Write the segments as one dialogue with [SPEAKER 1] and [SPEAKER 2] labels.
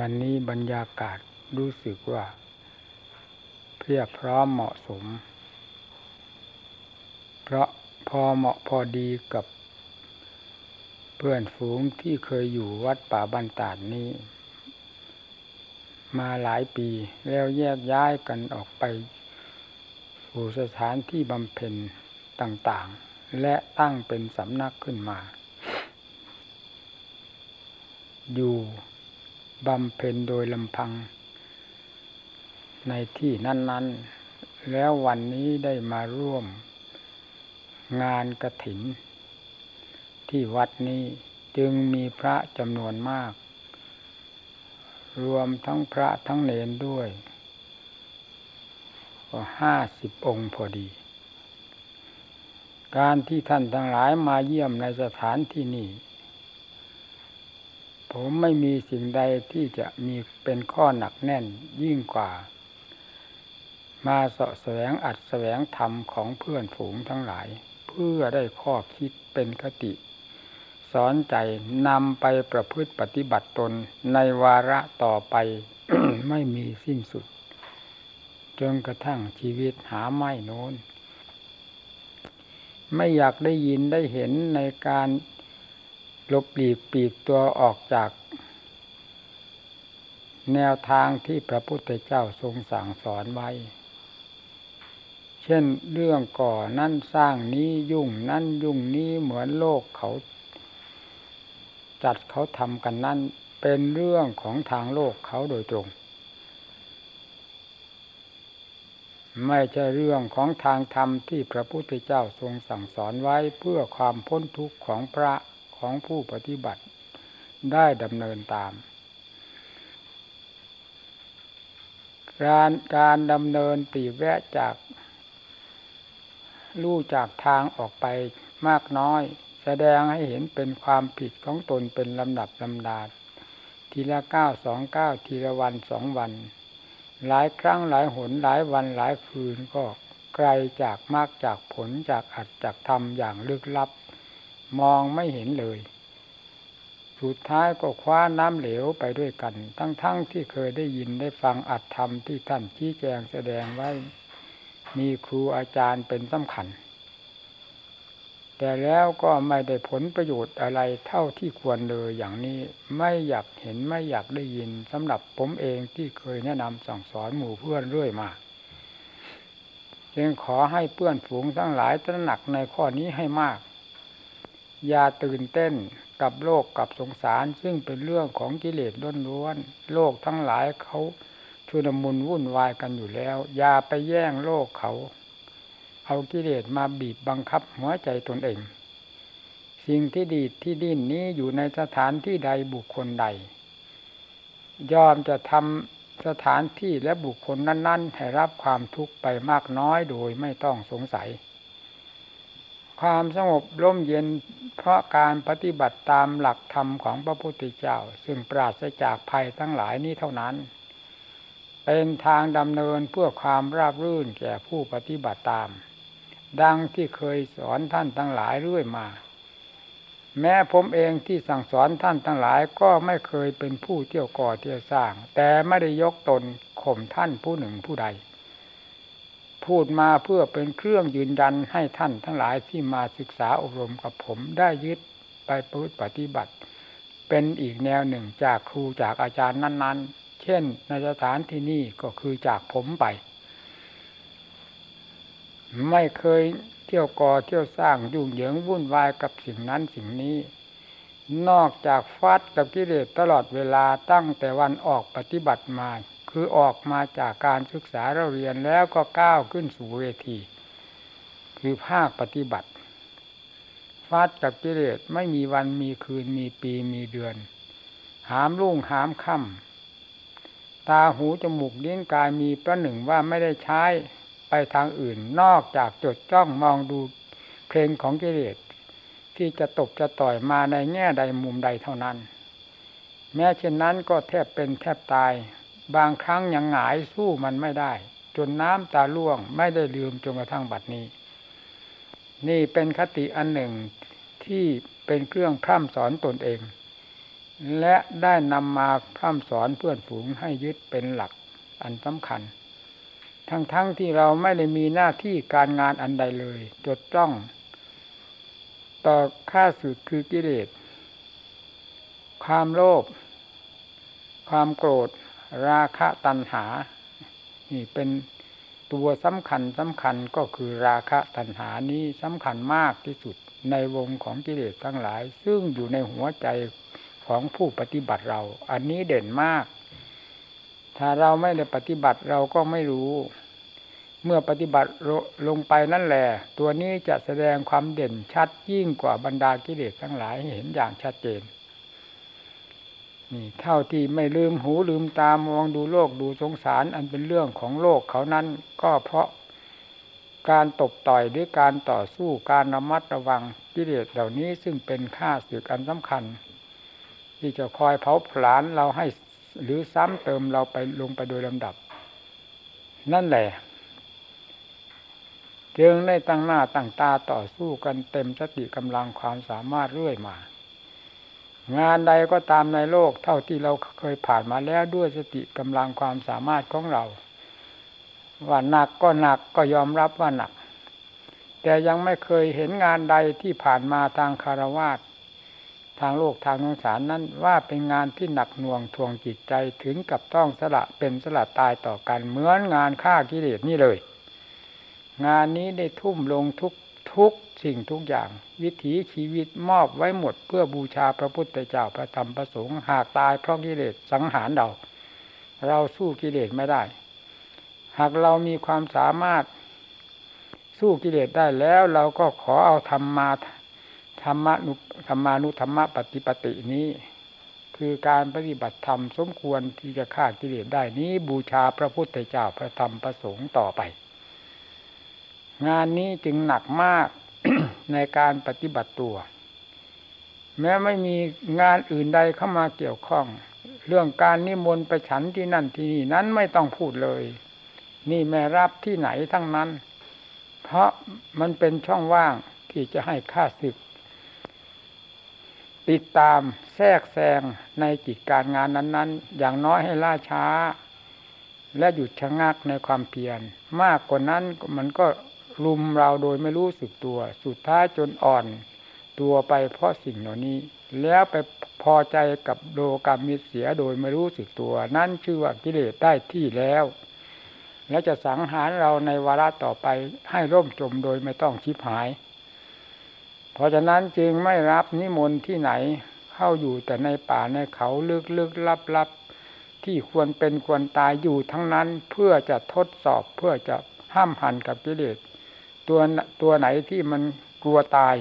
[SPEAKER 1] วันนี้บรรยากาศรู้สึกว่าเพียบพร้อมเหมาะสม เพราะพอเหมาะพอดีกับเพื่อนฝูงที่เคยอยู่วัดป่าบันตาดนี้ มาหลายปีแล้วแยกย้ายกันออกไปสู่สถานที่บำเพ็ญต่างๆ และตั้งเป็นสำนักขึ้นมา อยู่ บำเพ็ญโดยลำพัง ในที่นั้น ๆ แล้ววันนี้ได้มาร่วม งานกระถิน ที่วัดนี้จึงมีพระจำนวนมาก รวมทั้งพระทั้งเนนด้วยก็ห้าสิบองค์พอดี การที่ท่านทั้งหลายมาเยี่ยมในสถานที่นี้ ผมไม่มีสิ่งใดที่จะมีเป็นข้อหนักแน่นยิ่งกว่า มาสาะแสวงอัดแสวงธรรมของเพื่อนฝูงทั้งหลาย เพื่อได้ข้อคิดเป็นคติ สอนใจนำไปประพฤติปฏิบัติตนในวาระต่อไปไม่มีสิ้นสุด จนกระทั่งชีวิตหาไม่โน้น ไม่อยากได้ยินได้เห็นในการ ลบหลีกปีกตัวออกจาก แนวทางที่พระพุทธเจ้าทรงสั่งสอนไว้ เช่นเรื่องก่อนั่นสร้างนี้ยุ่งนั่นยุ่งนี้เหมือนโลกเขา จัดเขาทำกันนั่นเป็นเรื่องของทางโลกเขาโดยตรง ไม่ใช่เรื่องของทางธรรมที่พระพุทธเจ้าทรงสั่งสอนไว้เพื่อความพ้นทุกข์ของพระ ของผู้ปฏิบัติได้ดำเนินตาม การการดำเนินตีแวะจากลู่จากทางออกไปมากน้อย แสดงให้เห็นเป็นความผิดของตนเป็นลำดับลำดาทีละเก้าสองเก้าทีละวันสองวัน หลายครั้งหลายหนหลายวันหลายคืนก็ไกลจากมากจากผลจากอัดจากทำอย่างลึกลับ มองไม่เห็นเลย สุดท้ายก็คว้าน้ำเหลวไปด้วยกัน ทั้งๆทที่เคยได้ยินได้ฟังอัดธรรมที่ท่านชี้แจงแสดงไว้ มีครูอาจารย์เป็นสำคัญ แต่แล้วก็ไม่ได้ผลประโยชน์อะไรเท่าที่ควรเลยอย่างนี้ไม่อยากเห็นไม่อยากได้ยินสำหรับผมเองที่เคยแนะนำสั่งสอนหมู่เพื่อนเรื่อยมาจึงขอให้เพื่อนฝูงทั้งหลายตระหนักในข้อนี้ให้มาก อย่าตื่นเต้นกับโลกกับสงสาร ซึ่งเป็นเรื่องของกิเลสล้วนๆโลกทั้งหลายเขาชุนมุนวุ่นวายกันอยู่แล้ว อย่าไปแย่งโลกเขา เอากิเลสมาบีบบังคับหัวใจตนเอง สิ่งที่ดีที่ดิ้นนี้อยู่ในสถานที่ใดบุคคลใด ยอมจะทำสถานที่และบุคคลนั้น ๆ ให้รับความทุกข์ไปมากน้อยโดยไม่ต้องสงสัย ความสงบร่มเย็นเพราะการปฏิบัติตามหลักธรรมของพระพุทธเจ้า ซึ่งปราศจากภัยทั้งหลายนี้เท่านั้น เป็นทางดำเนินเพื่อความราบรื่นแก่ผู้ปฏิบัติตาม ดังที่เคยสอนท่านทั้งหลายเรื่อยมา แม้ผมเองที่สั่งสอนท่านทั้งหลายก็ไม่เคยเป็นผู้เที่ยวก่อเที่ยวสร้าง แต่ไม่ได้ยกตนข่มท่านผู้หนึ่งผู้ใด พูดมาเพื่อเป็นเครื่องยืนยันให้ท่านทั้งหลายที่มาศึกษาอบรมกับผมได้ยึดไปประพฤติปฏิบัติ เป็นอีกแนวหนึ่งจากครูจากอาจารย์นั้น ๆ เช่นในสถานที่นี่ก็คือจากผมไป ไม่เคยเที่ยวก่อเที่ยวสร้างยุ่งเหยิงวุ่นวายกับสิ่งนั้นสิ่งนี้ นอกจากฟัดกับกิเลสตลอดเวลาตั้งแต่วันออกปฏิบัติมา คือออกมาจากการศึกษาเราเรียนแล้วก็ก้าวขึ้นสู่เวที คือภาคปฏิบัติฟาดกับกิเลสไม่มีวันมีคืนมีปีมีเดือน หามรุ่งหามค่ำตาหูจมูกเลี้ยงกายมีประหนึ่งว่าไม่ได้ใช้ไปทางอื่นนอกจากจดจ้องมองดูเพลงของกิเลสที่จะตกจะต่อยมาในแง่ใดมุมใดเท่านั้น แม้เช่นนั้นก็แทบเป็นแทบตาย บางครั้งยังหงายสู้มันไม่ได้ จนน้ำตาล่วงไม่ได้ลืมจนกระทั่งบัดนี้ นี่เป็นคติอันหนึ่งที่เป็นเครื่องพร่ำสอนตนเอง และได้นำมาพร่ำสอนเพื่อนฝูงให้ยึดเป็นหลักอันสำคัญ ทั้งๆทที่เราไม่ได้มีหน้าที่การงานอันใดเลยจดจ้อง ต่อข้าศึกคือกิเลสความโลภความโกรธ ราคะตัณหา นี่เป็นตัวสำคัญสำคัญก็คือราคะตัณหานี้สำคัญมากที่สุดในวงของกิเลสทั้งหลาย ซึ่งอยู่ในหัวใจของผู้ปฏิบัติเรา อันนี้เด่นมาก ถ้าเราไม่ได้ปฏิบัติเราก็ไม่รู้ เมื่อปฏิบัติลงไปนั่นแหละ ตัวนี้จะแสดงความเด่นชัดยิ่งกว่าบรรดากิเลสทั้งหลายหเห็นอย่างชัดเจน นี่เท่าที่ไม่ลืมหูลืมตามองดูโลกดูสงสาร อันเป็นเรื่องของโลกเขานั้นก็เพราะการตบต่อยหรือการต่อสู้การระมัดระวังกิเลสเหล่านี้ซึ่งเป็นค่าสึกอันสำคัญ ที่จะคอยเผาผลาญเราให้หรือซ้ำเติมเราไปลงไปโดยลำดับ นั่นแหละจึงได้ตั้งหน้าตั้งตาต่อสู้กันเต็มสติกำลังความสามารถเรื่อยมา งานใดก็ตามในโลกเท่าที่เราเคยผ่านมาแล้วด้วยสติกำลังความสามารถของเรา ว่าหนักก็หนักก็ยอมรับว่าหนัก แต่ยังไม่เคยเห็นงานใดที่ผ่านมาทางคารวาสทางโลกทางสงสารนั้นว่าเป็นงานที่หนักหน่วงทวงจิตใจถึงกับต้องสละเป็นสละตายต่อกันเหมือนงานฆ่ากิเลสนี่เลย งานนี้ได้ทุ่มลงทุก ทุกสิ่งทุกอย่าง วิถีชีวิตมอบไว้หมดเพื่อบูชาพระพุทธเจ้าพระธรรมพระสงฆ์หากตายเพราะกิเลสสังหารเรา เราสู้กิเลสไม่ได้ หากเรามีความสามารถสู้กิเลสได้แล้วเราก็ขอเอาธรรมาธรรมานุธรรมานุธรรมปฏิปตินี้ คือการปฏิบัติธรรมสมควรที่จะฆ่ากิเลสได้นี้บูชาพระพุทธเจ้าพระธรรมพระสงฆ์ต่อไป งานนี้จึงหนักมากในการปฏิบัติตัว แม้ไม่มีงานอื่นใดเข้ามาเกี่ยวข้อง เรื่องการนิมนต์ไปฉันที่นั่นที่นี่นั้นไม่ต้องพูดเลย นี่แม่รับที่ไหนทั้งนั้น เพราะมันเป็นช่องว่างที่จะให้ข้าศึก ติดตามแทรกแซงในกิจการงานนั้น ๆ อย่างน้อยให้ล่าช้า และหยุดชะงักในความเพียรมากกว่านั้นมันก็ รุมเราโดยไม่รู้สึกตัว สุดท้ายจนอ่อนตัวไปเพราะสิ่งเหล่านี้ แล้วไปพอใจกับโลกรรมมิเสียโดยไม่รู้สึกตัว นั่นชื่อว่ากิเลสได้ที่แล้ว และจะสังหารเราในวาระต่อไปให้ร่มจมโดยไม่ต้องชิบหาย เพราะฉะนั้นจึงไม่รับนิมนต์ที่ไหนเข้าอยู่แต่ในป่าในเขาลึกลึกลับลับที่ควรเป็นควรตายอยู่ทั้งนั้นเพื่อจะทดสอบเพื่อจะห้ามหันกับกิเลส ตัวตัวไหนที่มันกลัวตาย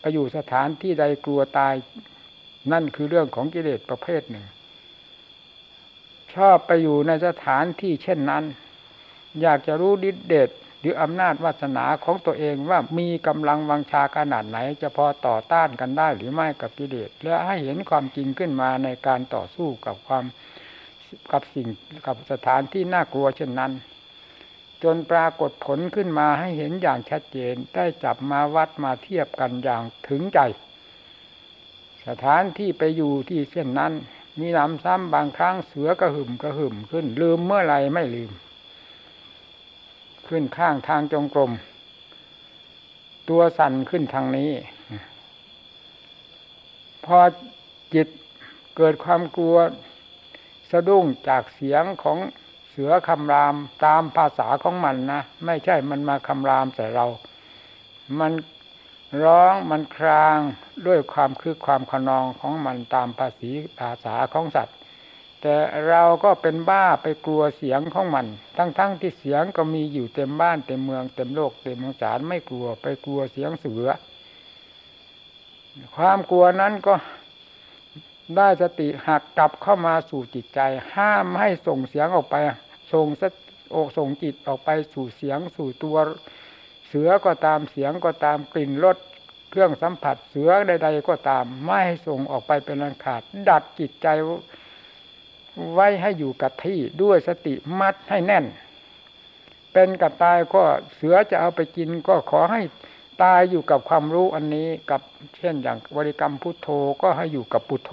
[SPEAKER 1] ไปอยู่สถานที่ใดกลัวตาย นั่นคือเรื่องของกิเลสประเภทหนึ่ง ชอบไปอยู่ในสถานที่เช่นนั้น อยากจะรู้ดิเดชหรืออำนาจวาสนาของตัวเองว่ามีกำลังวังชาขนาดไหน จะพอต่อต้านกันได้หรือไม่กับกิเลสและให้เห็นความจริงขึ้นมาในการต่อสู้กับความกับสิ่งกับสถานที่น่ากลัวเช่นนั้น จนปรากฏผลขึ้นมาให้เห็นอย่างชัดเจนได้จับมาวัดมาเทียบกันอย่างถึงใจ สถานที่ไปอยู่ที่เช่นนั้น มีน้ำซ้ำบางครั้งเสือกระหึ่มกระหึ่มขึ้น ลืมเมื่อไรไม่ลืม ขึ้นข้างทางจงกรมตัวสั่นขึ้นทางนี้ พอจิตเกิดความกลัวสะดุ้งจากเสียงของ สือคำรามตามภาษาของมันนะ ไม่ใช่มันมาคำรามใส่เรา มันร้องมันครางด้วยความคือความขนองของมันตามภาษีภาษาของสัตว์ แต่เราก็เป็นบ้าไปกลัวเสียงของมัน ทั้งๆทที่เสียงก็มีอยู่เต็มบ้านเต็มเมืองเต็มโลกเต็มเมืองสารไม่กลัวไปกลัวเสียงเสือ ความกลัวนั้นก็ได้สติหักกลับเข้ามาสู่จิตใจ ห้ามให้ส่งเสียงออกไป ส่งสโอส่งจิตออกไปสู่เสียงสู่ตัวเสือก็ตามเสียงก็ตามกลิ่นรสเครื่องสัมผัสเสือใด ๆ ก็ตามไม่ให้ส่งออกไปเป็นอันขาด ดัดจิตใจไว้ให้อยู่กับที่ด้วยสติมัดให้แน่น เป็นกับตายก็เสือจะเอาไปกินก็ขอให้ตายอยู่กับความรู้อันนี้กับเช่นอย่างบริกรรมพุทโธก็ให้อยู่กับพุทโธ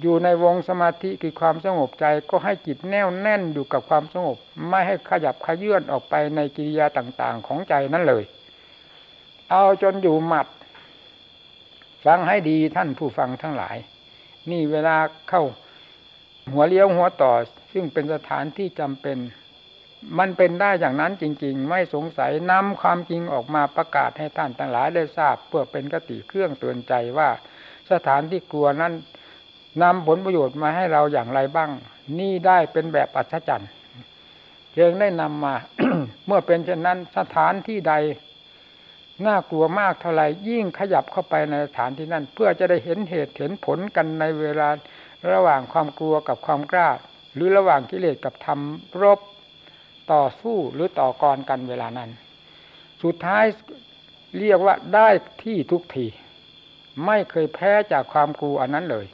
[SPEAKER 1] อยู่ในวงสมาธิคือความสงบใจก็ให้จิตแน่วแน่นอยู่กับความสงบ ไม่ให้ขยับขยื่นออกไปในกิริยาต่างๆของใจนั่นเลย เอาจนอยู่หมัด ฟังให้ดีท่านผู้ฟังทั้งหลาย นี่เวลาเข้าหัวเลี้ยวหัวต่อ ซึ่งเป็นสถานที่จำเป็น มันเป็นได้อย่างนั้นจริง ๆ ไม่สงสัยนำความจริงออกมาประกาศให้ท่านทั้งหลายได้ทราบ เพื่อเป็นกติเครื่องเตือนใจว่าสถานที่กลัวนั้น นำผลประโยชน์มาให้เราอย่างไรบ้าง นี่ได้เป็นแบบอัศจรรย์เพียงได้นำมา เมื่อเป็นเช่นนั้นสถานที่ใด น่ากลัวมากเท่าไหร่ยิ่งขยับเข้าไปในสถานที่นั้น เพื่อจะได้เห็นเหตุเห็นผลกันในเวลาระหว่างความกลัวกับความกล้า หรือระหว่างกิเลสกับธรรมรบต่อสู้หรือต่อกรกันเวลานั้น สุดท้ายเรียกว่าได้ที่ทุกทีไม่เคยแพ้จากความกลัวอันนั้นเลย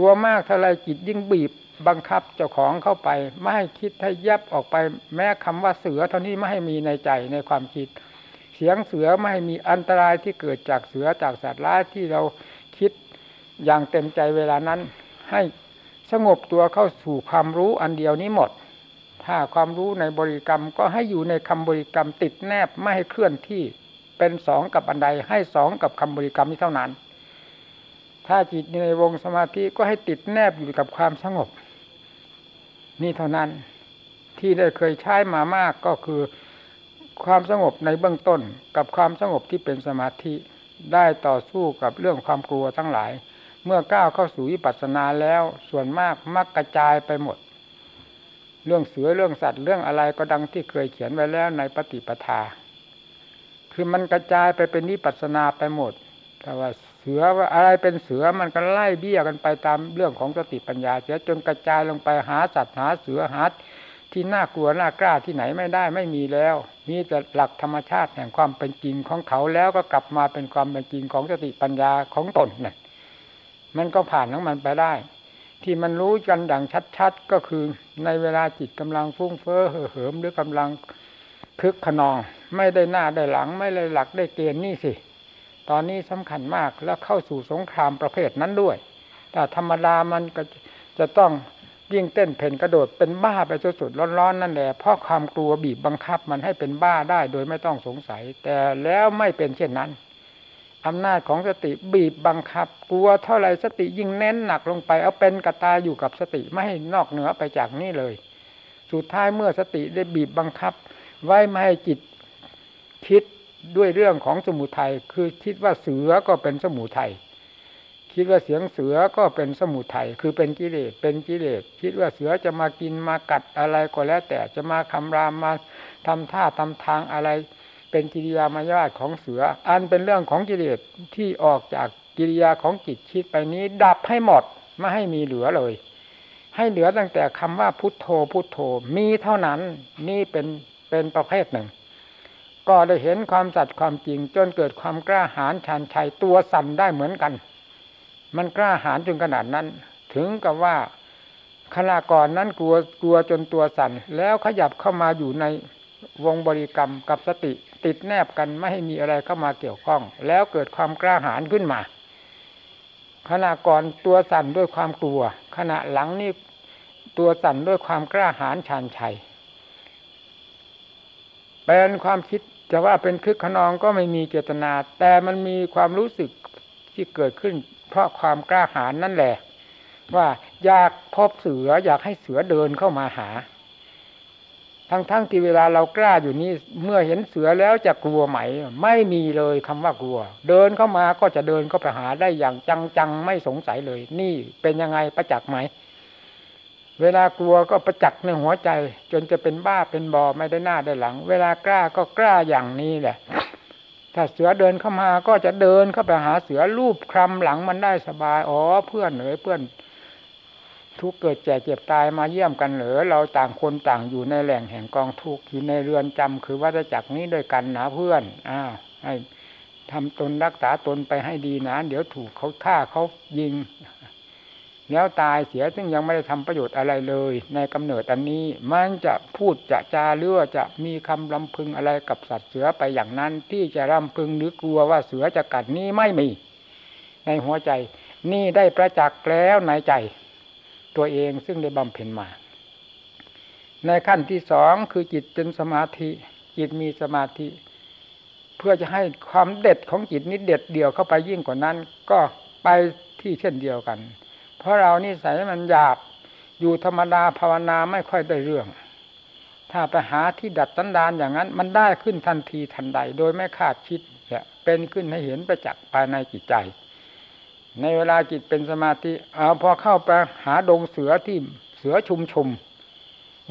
[SPEAKER 1] กลัวมากเท่าไรจิตยิ่งบีบบังคับเจ้าของเข้าไป ไม่ให้คิดให้ยับออกไป แม้คำว่าเสือเท่านี้ไม่ให้มีในใจในความคิด เสียงเสือไม่ให้มีอันตรายที่เกิดจากเสือจากสัตว์ร้ายที่เราคิดอย่างเต็มใจเวลานั้น ให้สงบตัวเข้าสู่ความรู้อันเดียวนี้หมด ถ้าความรู้ในบริกรรมก็ให้อยู่ในคำบริกรรมติดแนบไม่ให้เคลื่อนที่เป็นสองกับอันใดให้สองกับคำบริกรรมนี้เท่านั้น ถ้าจิตในวงสมาธิก็ให้ติดแนบอยู่กับความสงบ นี่เท่านั้นที่ได้เคยใช้มามากก็คือความสงบในเบื้องต้น กับความสงบที่เป็นสมาธิได้ต่อสู้กับเรื่องความกลัวทั้งหลาย เมื่อก้าวเข้าสู่วิปัสสนาแล้วส่วนมากมักกระจายไปหมด เรื่องเสือเรื่องสัตว์เรื่องอะไรก็ดังที่เคยเขียนไว้แล้วในปฏิปทา คือมันกระจายไปเป็นนิปัสสนาไปหมดแต่ว่า สือว่าอะไรเป็นเสือมันก็ไล่เบี้ยกันไปตามเรื่องของสติปัญญา เสียจนกระจายลงไปหาสัตว์หาเสือหาที่น่ากลัวน่ากล้าที่ไหนไม่ได้ไม่มีแล้วมีแต่หลักธรรมชาติแห่งความเป็นจริงของเขาแล้วก็กลับมาเป็นความเป็นจริงของสติปัญญาของตนนี่ยมันก็ผ่านของมันไปได้ ที่มันรู้กันอย่างชัดๆก็คือในเวลาจิตกำลังฟุ้งเฟ้อเห่อเหิมหรือกำลังคึกขนอง ไม่ได้หน้าได้หลังไม่ได้หลักได้เกณฑ์นี่สิ ตอนนี้สำคัญมากแล้วเข้าสู่สงครามประเภทนั้นด้วย แต่ธรรมดามันก็จะต้องยิ่งเต้นเพ่นกระโดดเป็นบ้าไปสุดๆร้อนๆนั่นแหละเพราะความกลัวบีบบังคับมันให้เป็นบ้าได้โดยไม่ต้องสงสัย แต่แล้วไม่เป็นเช่นนั้นอำนาจของสติบีบบังคับ กลัวเท่าไรสติยิ่งเน้นหนักลงไป เอาเป็นกระตาอยู่กับสติไม่ให้นอกเหนือไปจากนี้เลย สุดท้ายเมื่อสติได้บีบบังคับ ไว้ไม่ให้จิตคิด ด้วยเรื่องของสมุทัยคือคิดว่าเสือก็เป็นสมุทัยคิดว่าเสียงเสือก็เป็นสมุทัยคือเป็นกิเลสเป็นกิเลสคิดว่าเสือจะมากินมากัดอะไรก็แล้ว แต่จะมาคำรามมาทำท่าทำทางอะไร เป็นกิริยามายาของเสือ อันเป็นเรื่องของกิเลสที่ออกจากกิริยาของจิตคิดไปนี้ ดับให้หมดไม่ให้มีเหลือเลย ให้เหลือตั้งแต่คำว่าพุทโธพุทโธมีเท่านั้นนี่เป็นเป็นประเภทหนึ่ง ก็ได้เห็นความสัตย์ความจริง จนเกิดความกล้าหาญชันชัยตัวสั่นได้เหมือนกัน มันกล้าหาญจนขนาดนั้น ถึงกับว่าขณะก่อนนั้นกลัวกลัวจนตัวสั่นแล้วขยับเข้ามาอยู่ในวงบริกรรมกับสติ ติดแนบกันไม่ให้มีอะไรเข้ามาเกี่ยวข้อง แล้วเกิดความกล้าหาญขึ้นมาขณะก่อนตัวสั่นด้วยความกลัว ขณะหลังนี่ตัวสั่นด้วยความกล้าหาญชันชัยเป็นความคิด จะว่าเป็นคึกขนองก็ไม่มีเจตนา แต่มันมีความรู้สึกที่เกิดขึ้น เพราะความกล้าหาญนั่นแหละ ว่าอยากพบเสืออยากให้เสือเดินเข้ามาหา ทั้งๆทที่เวลาเรากล้าอยู่นี่เมื่อเห็นเสือแล้วจะกลัวไหม ไม่มีเลยคำว่ากลัว เดินเข้ามาก็จะเดินเข้าไปหาได้อย่างจังๆไม่สงสัยเลย นี่เป็นยังไงประจักษ์ไหม เวลากลัวก็ประจักษ์ในหัวใจ จนจะเป็นบ้าเป็นบอไม่ได้หน้าได้หลัง เวลากล้าก็กล้าอย่างนี้แหละ ถ้าเสือเดินเข้ามาก็จะเดินเข้าไปหาเสือรูปคลำหลังมันได้สบายอ๋อเพื่อนเหนือเพื่อนทุกเกิดแก่เจ็บตายมาเยี่ยมกันเหรอเราต่างคนต่างอยู่ในแหล่งแห่งกองทุกข์อยู่ในเรือนจำคือวัฏจักรนี้ด้วยกันนะเพื่อนอ้าวให้ทำตนรักษาตนไปให้ดีนะเดี๋ยวถูกเขาฆ่าเขายิง แล้วตายเสียซึ่งยังไม่ได้ทำประโยชน์อะไรเลย ในกำเนิดอันนี้ มันจะพูดจะจาเรือจะมีคำลำพึงอะไรกับสัตว์เสือไปอย่างนั้น ที่จะลำพึงหรือกลัวว่าเสือจะกัดนี้ไม่มี ในหัวใจ นี่ได้ประจักษ์แล้วในใจ ตัวเองซึ่งได้บำเพ็ญมา ในขั้นที่สองคือจิตเป็นสมาธิ จิตมีสมาธิ เพื่อจะให้ความเด็ดของจิตนี้เด็ดเดียวเข้าไปยิ่งกว่านั้น ก็ไปที่เช่นเดียวกัน เพราะเรานี่ใส่มันหยาบ อยู่ธรรมดาภาวนาไม่ค่อยได้เรื่อง ถ้าไปหาที่ดัดสันดานอย่างนั้น มันได้ขึ้นทันทีทันใด โดยไม่คาดคิดเนี่ยเป็นขึ้นให้เห็นประจักษ์ภายในจิตใจ ในเวลาจิตเป็นสมาธิเอาพอเข้าไปหาดงเสือที่เสือชุมชุม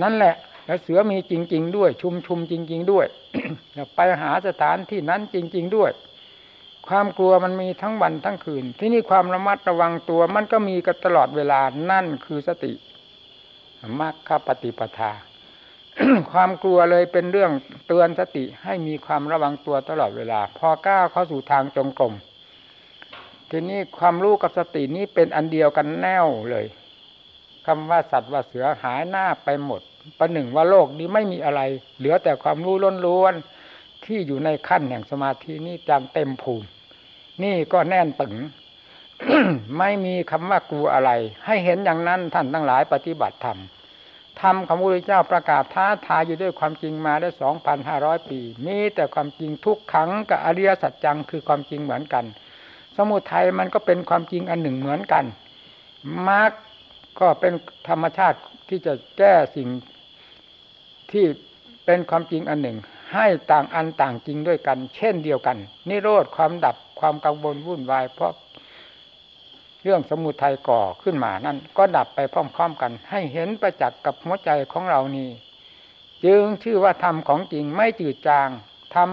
[SPEAKER 1] นั่นแหละแล้วเสือมีจริง ๆ ด้วย ชุมชุมจริง ๆ ด้วยไปหาสถานที่นั้นจริง ๆ ด้วย ความกลัวมันมีทั้งวันทั้งคืน ที่นี่ความระมัดระวังตัวมันก็มีกันตลอดเวลานั่นคือสติมรรคปฏิปทา ความกลัวเลยเป็นเรื่องเตือนสติให้มีความระวังตัวตลอดเวลา พอก้าวเข้าสู่ทางจงกรมทีนี้ความรู้กับสตินี้เป็นอันเดียวกันแน่วเลยคำว่าสัตว์ว่าเสือหายหน้าไปหมด ประหนึ่งว่าโลกนี้ไม่มีอะไร เหลือแต่ความรู้ล้นล้วนที่อยู่ในขั้นแห่งสมาธินี้จังเต็มภูมิ นี่ก็แน่นตึงไม่มีคำว่ากลัวอะไร ให้เห็นอย่างนั้นท่านทั้งหลายปฏิบัติธรรมธรรมของพระพุทธเจ้าประกาศท้าทายอยู่ด้วยความจริงมาได้สองพันห้าร้อยปี มีแต่ความจริงทุกขังกับอริยสัจจังคือความจริงเหมือนกัน สมุทัยมันก็เป็นความจริงอันหนึ่งเหมือนกันมรรคก็เป็นธรรมชาติที่จะแก้สิ่งที่เป็นความจริงอันหนึ่ง ให้ต่างอันต่างจริงด้วยกัน เช่นเดียวกัน นิโรธความดับ ความกังวลวุ่นวาย เพราะเรื่องสมุทัยก่อขึ้นมานั่นก็ดับไปพร้อมๆกัน ให้เห็นประจักษ์กับหัวใจของเรานี่จึงชื่อว่าธรรมของจริงไม่จืดจางธรรม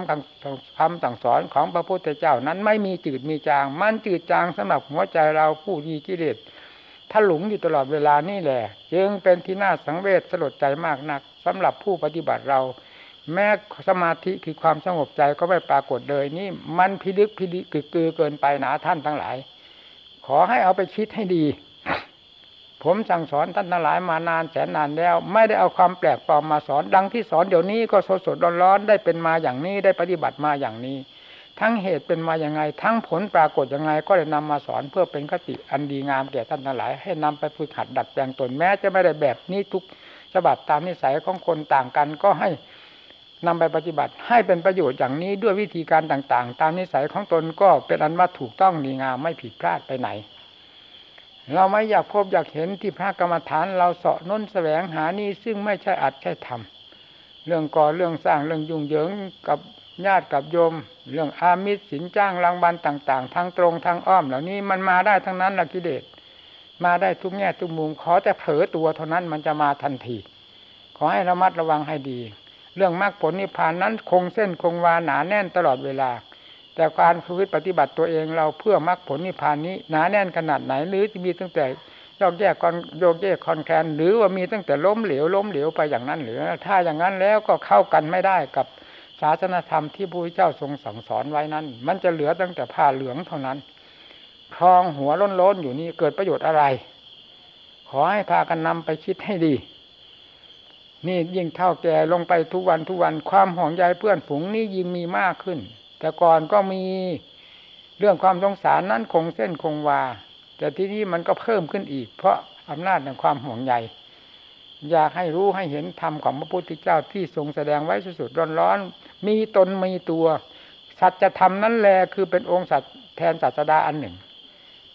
[SPEAKER 1] คำสั่งสอนของพระพุทธเจ้านั้นไม่มีจืดมีจาง มันจืดจางสำหรับหัวใจเราผู้ดีกิเลสถ้าหลงอยู่ตลอดเวลานี่แหละ จึงเป็นที่น่าสังเวชสลดใจมากนักสำหรับผู้ปฏิบัติเรา แม้สมาธิคือความสงบใจก็ไม่ปรากฏเลยนี่มันพิลึกพิลึกกือเกินไปหนาท่านทั้งหลาย ขอให้เอาไปคิดให้ดี ผมสั่งสอนท่านทั้งหลายมานานแสนนานแล้ว ไม่ได้เอาความแปลกปลอมมาสอน ดังที่สอนเดี๋ยวนี้ก็สดสดร้อนๆได้เป็นมาอย่างนี้ได้ปฏิบัติมาอย่างนี้ ทั้งเหตุเป็นมาอย่างไง ทั้งผลปรากฏอยังไง ก็ได้นำมาสอนเพื่อเป็นคติอันดีงามแก่ท่านทั้งหลาย ให้นำไปฝึกหัดดัดแปลงตนแม้จะไม่ได้แบบนี้ทุกฉบับตามนิสัยของคนต่างกันก็ให้ นำไปปฏิบัติให้เป็นประโยชน์อย่างนี้ด้วยวิธีการต่างๆ ตามนิสัยของตนก็เป็นอันว่าถูกต้องดีงามไม่ผิดพลาดไปไหน เราไม่อยากพบอยากเห็นที่พระกรรมฐานเราเสาะน้นแสวงหานี้ซึ่งไม่ใช่อัดใช่ทำเรื่องก่อเรื่องสร้างเรื่องยุ่งเหยิงกับญาติกับโยม เรื่องอามิตรสินจ้างรางวัลต่างๆ ทางตรงทางอ้อมเหล่านี้มันมาได้ทั้งนั้นละกิเลสมาได้ทุกแง่ทุกมุมขอแต่เผลอตัวเท่านั้นมันจะมาทันที ขอให้ระมัดระวังให้ดี เรื่องมรรคผลนิพพานนั้นคงเส้นคงวาหนาแน่นตลอดเวลา แต่การฝึกปฏิบัติตัวเองเราเพื่อมรรคผลนิพพานนี้หนาแน่นขนาดไหน หรือจะมีตั้งแต่ยกแยกคอนโยกแยกคอนแคนหรือว่ามีตั้งแต่ล้มเหลวล้มเหลวไปอย่างนั้นหรือ ถ้าอย่างนั้นแล้วก็เข้ากันไม่ได้กับศาสนธรรมที่พระพุทธเจ้าทรงสั่งสอนไว้นั้น มันจะเหลือตั้งแต่ผ้าเหลืองเท่านั้นคลองหัวล้นๆอยู่นี่เกิดประโยชน์อะไร ขอให้พากันนำไปคิดให้ดี นี่ยิ่งเท่าแก่ลงไปทุกวันทุกวันความห่วงใยเพื่อนฝูงนี่ยิ่งมีมากขึ้น แต่ก่อนก็มีเรื่องความสงสารนั้นคงเส้นคงวา แต่ที่นี้มันก็เพิ่มขึ้นอีก เพราะอำนาจแห่งความห่วงใยอยากให้รู้ให้เห็นธรรมของพระพุทธเจ้าที่ทรงแสดงไว้สุดๆร้อนๆมีตนมีตัว สัจธรรมนั้นแลคือเป็นองค์สัตแทนศาสดาอันหนึ่ง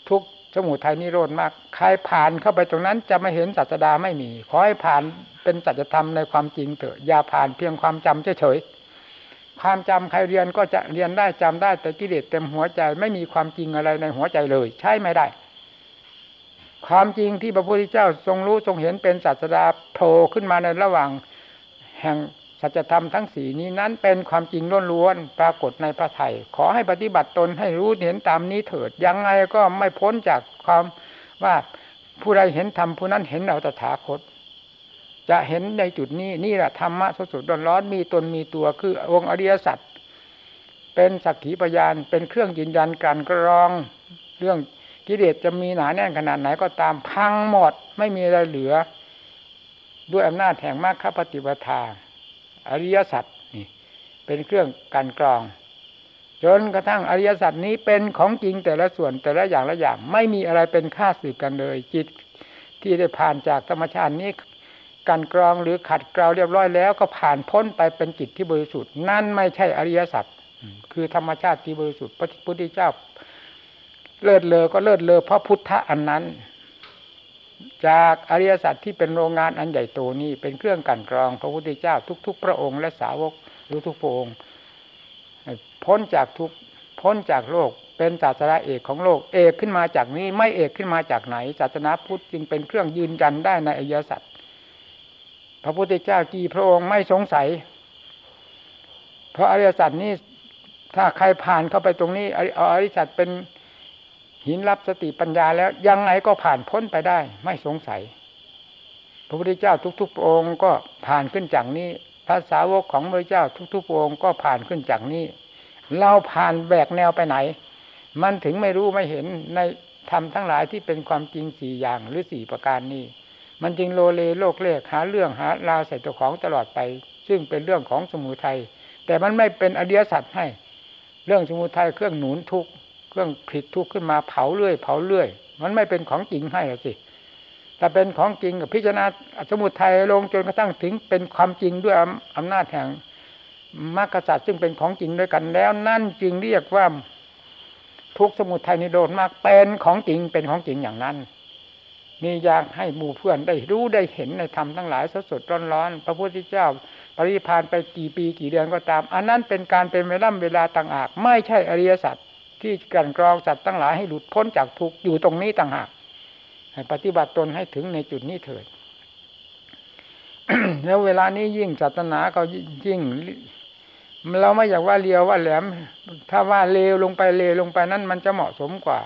[SPEAKER 1] ทุก สมุทัยนิโรธมากใครผ่านเข้าไปตรงนั้นจะไม่เห็นศาสดาไม่มี ขอให้ผ่านเป็นสัจธรรมในความจริงเถอะอย่าผ่านเพียงความจำเฉยๆความจำใครเรียนก็จะเรียนได้จำได้แต่กิเลสเต็มหัวใจไม่มีความจริงอะไรในหัวใจเลย ใช่ไม่ได้ ความจริงที่พระพุทธเจ้าทรงรู้ทรงเห็นเป็นศาสดาโผล่ขึ้นมาในระหว่างแห่ง สัจธรรมทั้งสีนี้นั้นเป็นความจริงล้วนๆปรากฏในพระไถ่ขอให้ปฏิบัติตนให้รู้เห็นตามนี้เถิด ยังไงก็ไม่พ้นจากความว่าผู้ใดเห็นธรรมผู้นั้นเห็นเราตถาคต จะเห็นในจุดนี้นี่แหละธรรมะสดๆร้อนๆมีตนมีตัวคือองค์อริยสัจเป็นสักขีพยานเป็นเครื่องยืนยันการกรองเรื่องกิเลสจะมีหนาแน่นขนาดไหนก็ตามพังหมดไม่มีอะไรเหลือ ด้วยอำนาจแห่งมรรคปฏิปทา อริยสัจนี่ เป็นเครื่องการกรอง จนกระทั่งอริยสัจนี้เป็นของจริงแต่ละส่วนแต่ละอย่างละอย่าง ไม่มีอะไรเป็นค่าสืบกันเลย จิตที่ได้ผ่านจากธรรมชาตินี้กันกรองหรือขัดเกลาเรียบร้อยแล้วก็ผ่านพ้นไปเป็นจิตที่บริสุทธิ์นั่นไม่ใช่อริยสัจคือธรรมชาติที่บริสุทธิ์พระพุทธเจ้า เลิศเลอก็เลิศเลอเพราะพุทธะอันนั้น จากอริยสัจที่เป็นโรงงานอันใหญ่โตนี้เป็นเครื่องกันกรองพระพุทธเจ้าทุก ๆ พระองค์และสาวกหรือทุกพระองค์พ้นจากทุกพ้นจากโลกเป็นศาสนาเอกของโลกเอกขึ้นมาจากนี้ ไม่เอกขึ้นมาจากไหนศาสนาพุทธจึงเป็นเครื่องยืนยันได้ในอริยสัจพระพุทธเจ้ากี่พระองค์ไม่สงสัย เพราะอริยสัจนี้ถ้าใครผ่านเข้าไปตรงนี้เอาอริยสัจเป็น หินรับสติปัญญาแล้วยังไงก็ผ่านพ้นไปได้ ไม่สงสัย พระพุทธเจ้าทุกๆองค์ก็ผ่านขึ้นจากนี้พระสาวกของพระเจ้าทุกๆองค์ก็ผ่านขึ้นจากนี้ เราผ่านแบกแนวไปไหน มันถึงไม่รู้ไม่เห็นในธรรมทั้งหลายที่เป็นความจริงสี่อย่างหรือสี่ประการนี้ มันจึงโลเลโลกเลกหาเรื่องหาราวใส่ตัวของตลอดไป ซึ่งเป็นเรื่องของสมุทัยแต่มันไม่เป็นอริยสัจให้ เรื่องสมุทัยเครื่องหนุนทุก เครื่องผิดทุกขึ้นมาเผาเรื่อย เผาเรื่อย มันไม่เป็นของจริงให้สิถ้าเป็นของจริงกับพิจารณาสมุทัยลงจนกระทั่งถึงเป็นความจริงด้วยอำนาจแห่งมรรคสัตว์ซึ่งเป็นของจริงด้วยกันแล้ว นั่นจึงเรียกว่าทุกสมุทัยนิโรธมากเป็นของจริงเป็นของจริงอย่างนั้นมีอยากให้หมู่เพื่อนได้รู้ได้เห็นในธรรมทั้งหลายสดสดร้อนร้อนพระพุทธเจ้า ปริพานไปกี่ปีกี่เดือนก็ตาม อันนั้นเป็นการเป็นเวลาเวลาต่างหาก ไม่ใช่อริยสัจ ที่กันกรองสัตว์ทั้งหลายให้หลุดพ้นจากทุกอยู่ตรงนี้ต่างหากให้ปฏิบัติตนให้ถึงในจุดนี้เถิด แล้วเวลานี้ยิ่งศาสนาก็ยิ่งเราไม่อยากว่าเลียวว่าแหลม ถ้าว่าเลวลงไปเลวลงไปนั้นมันจะเหมาะสมกว่า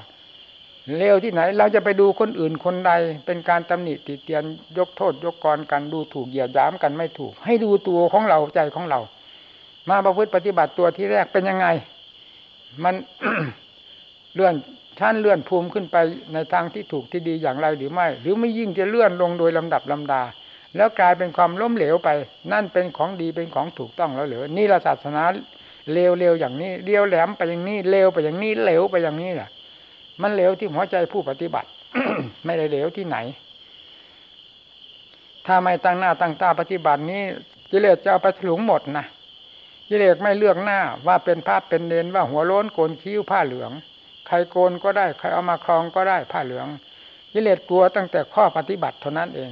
[SPEAKER 1] เลวที่ไหน เราจะไปดูคนอื่นคนใด เป็นการตำหนิติเตียนยกโทษ ยกกรกันดูถูกเหยียดย้ำกันไม่ถูก ให้ดูตัวของเราใจของเรา มาประพฤติปฏิบัติตัวที่แรกเป็นยังไง มันเลื่อนชั้นเลื่อนภูมิขึ้นไปในทางที่ถูกที่ดีอย่างไรหรือไม่ หรือไม่ยิ่งจะเลื่อนลงโดยลำดับลำดา แล้วกลายเป็นความล้มเหลวไป นั่นเป็นของดีเป็นของถูกต้องแล้วเหรอนี่ละศาสนาเลวเลวอย่างนี้เลี้ยวแหลมไปอย่างนี้เลวไปอย่างนี้เหลวไปอย่างนี้แหละมันเหลวที่หัวใจผู้ปฏิบัติ ไม่ได้เหลวที่ไหน ถ้าไม่ตั้งหน้าตั้งตาปฏิบัตินี้กิเลสจะเอาไปถลุงหมดนะ กิเลสไม่เลือกหน้าว่าเป็นภาพเป็นเนนว่าหัวโล้นโกนคิ้วผ้าเหลือง ใครโกนก็ได้ใครเอามาคลองก็ได้ผ้าเหลือง กิเลสกลัวตั้งแต่ข้อปฏิบัติเท่านั้นเอง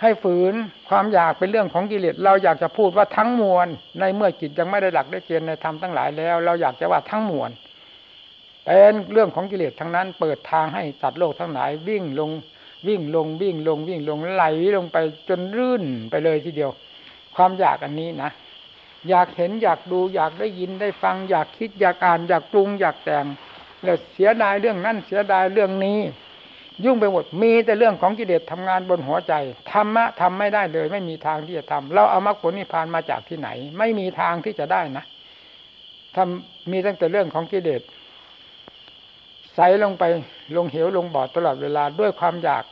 [SPEAKER 1] ให้ฝืนความอยากเป็นเรื่องของกิเลสเราอยากจะพูดว่าทั้งมวลในเมื่อจิตยังไม่ได้หลักได้เกณฑ์ในธรรมทั้งหลายแล้ว เราอยากจะว่าทั้งมวลเป็นเรื่องของกิเลสทั้งนั้น เปิดทางให้สัตว์โลกทั้งหลายวิ่งลงวิ่งลงวิ่งลงวิ่งลงไหลลงไปจนรื่นไปเลยทีเดียว ความอยากอันนี้นะ อยากเห็นอยากดูอยากได้ยินได้ฟัง อยากคิดอยากอ่านอยากปรุงอยากแต่งแล้วเสียดายเรื่องนั้นเสียดายเรื่องนี้ ยุ่งไปหมดมีแต่เรื่องของกิเลสทำงานบนหัวใจธรรมะทำไม่ได้เลย ไม่มีทางที่จะทำเราเอามรรคผลนิพพานมาจากที่ไหน ไม่มีทางที่จะได้นะทำมีตั้งแต่เรื่องของกิเลสใส่ลงไปลงเหวลงบ่อตลอดเวลาด้วยความอยาก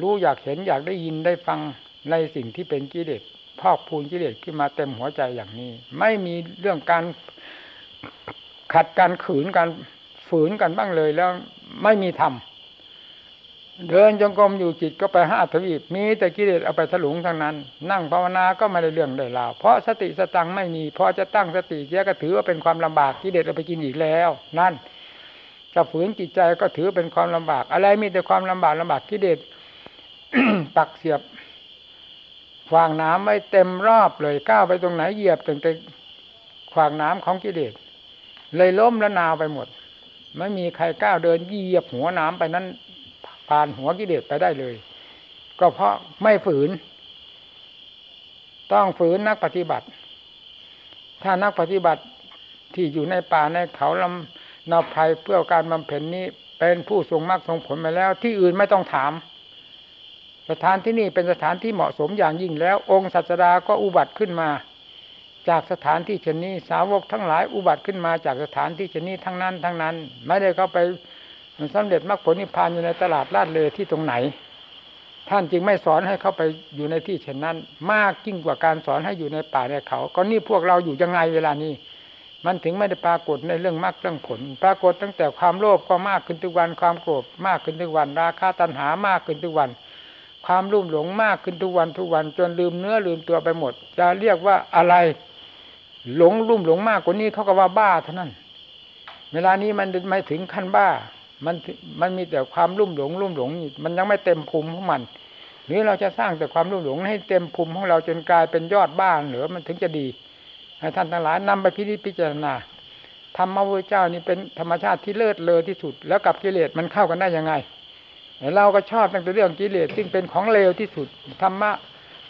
[SPEAKER 1] รู้อยากเห็นอยากได้ยินได้ฟังในสิ่งที่เป็นกิเลส พอกพูนกิเลสขึ้นมาเต็มหัวใจอย่างนี้ ไม่มีเรื่องการขัดการขืนการฝืนกันบ้างเลยแล้วไม่มีธรรมเดินจงกรมอยู่จิตก็ไปห้าทวีปมีแต่กิเลสเอาไปถลุงทั้งนั้น นั่งภาวนาก็ไม่ได้เรื่องได้ราวเพราะสติสตังไม่มีพอจะตั้งสติเสียก็ถือว่าเป็นความลำบากกิเลสเอาไปกินอีกแล้ว นั่นจะฝืนจิตใจก็ถือเป็นความลำบาก อะไรมีแต่ความลำบากลำบากกิเลสปักเสียบ ขวางน้ำไม่เต็มรอบเลยก้าวไปตรงไหนเหยียบถึงแต่ขวางน้ำของกิเลสเลยล้มและนาวไปหมด ไม่มีใครก้าวเดินเหยียบหัวน้ำไปนั้นผ่านหัวกิเลสไปได้เลย ก็เพราะไม่ฝืน ต้องฝืนนักปฏิบัติ ถ้านักปฏิบัติที่อยู่ในป่าในเขาลำนาภัยเพื่อการบำเพ็ญนี้ เป็นผู้ทรงมรรคทรงผลมาแล้ว ที่อื่นไม่ต้องถาม สถานที่นี่เป็นสถานที่เหมาะสมอย่างยิ่งแล้ว องค์ศาสดาก็อุบัติขึ้นมา จากสถานที่เช่นนี้สาวกทั้งหลายอุบัติขึ้นมาจากสถานที่เช่นนี้ทั้งนั้น ทั้งนั้น ไม่ได้เข้าไปมันสำเร็จมรรคผลนิพพานอยู่ในตลาดลาดเลยที่ตรงไหน ท่านจึงไม่สอนให้เข้าไปอยู่ในที่เช่นนั้น มากยิ่งกว่าการสอนให้อยู่ในป่าในเขา ก็นี่พวกเราอยู่ยังไงเวลานี้มันถึงไม่ได้ปรากฏในเรื่องมรรคเรื่องผล ปรากฏตั้งแต่ความโลภก็มากขึ้นทุกวันความโกรธมากขึ้นทุกวัน ราคะตัณหามากขึ้นทุกวัน ความรุ่มหลงมากขึ้นทุกวันทุกวันจนลืมเนื้อลืมตัวไปหมด จะเรียกว่าอะไร หลงรุ่มหลงมากกว่านี้เขาก็ว่าบ้าเท่านั้น เวลานี้มันไม่ถึงขั้นบ้า มันมันมีแต่ความรุ่มหลงรุ่มหลง มันยังไม่เต็มภูมิของมัน หรือเราจะสร้างแต่ความรุ่มหลงให้เต็มภูมิของเราจนกลายเป็นยอดบ้านหรือมันถึงจะดีให้ท่านทั้งหลายนำไปพิจิตพิจารณาธรรมะพระเจ้านี่เป็นธรรมชาติที่เลิศเลอที่สุด แล้วกับกิเลสมันเข้ากันได้ยังไง เราก็ชอบตั้งแต่เรื่องกิเลสซึ่งเป็นของเลวที่สุดธรรมะ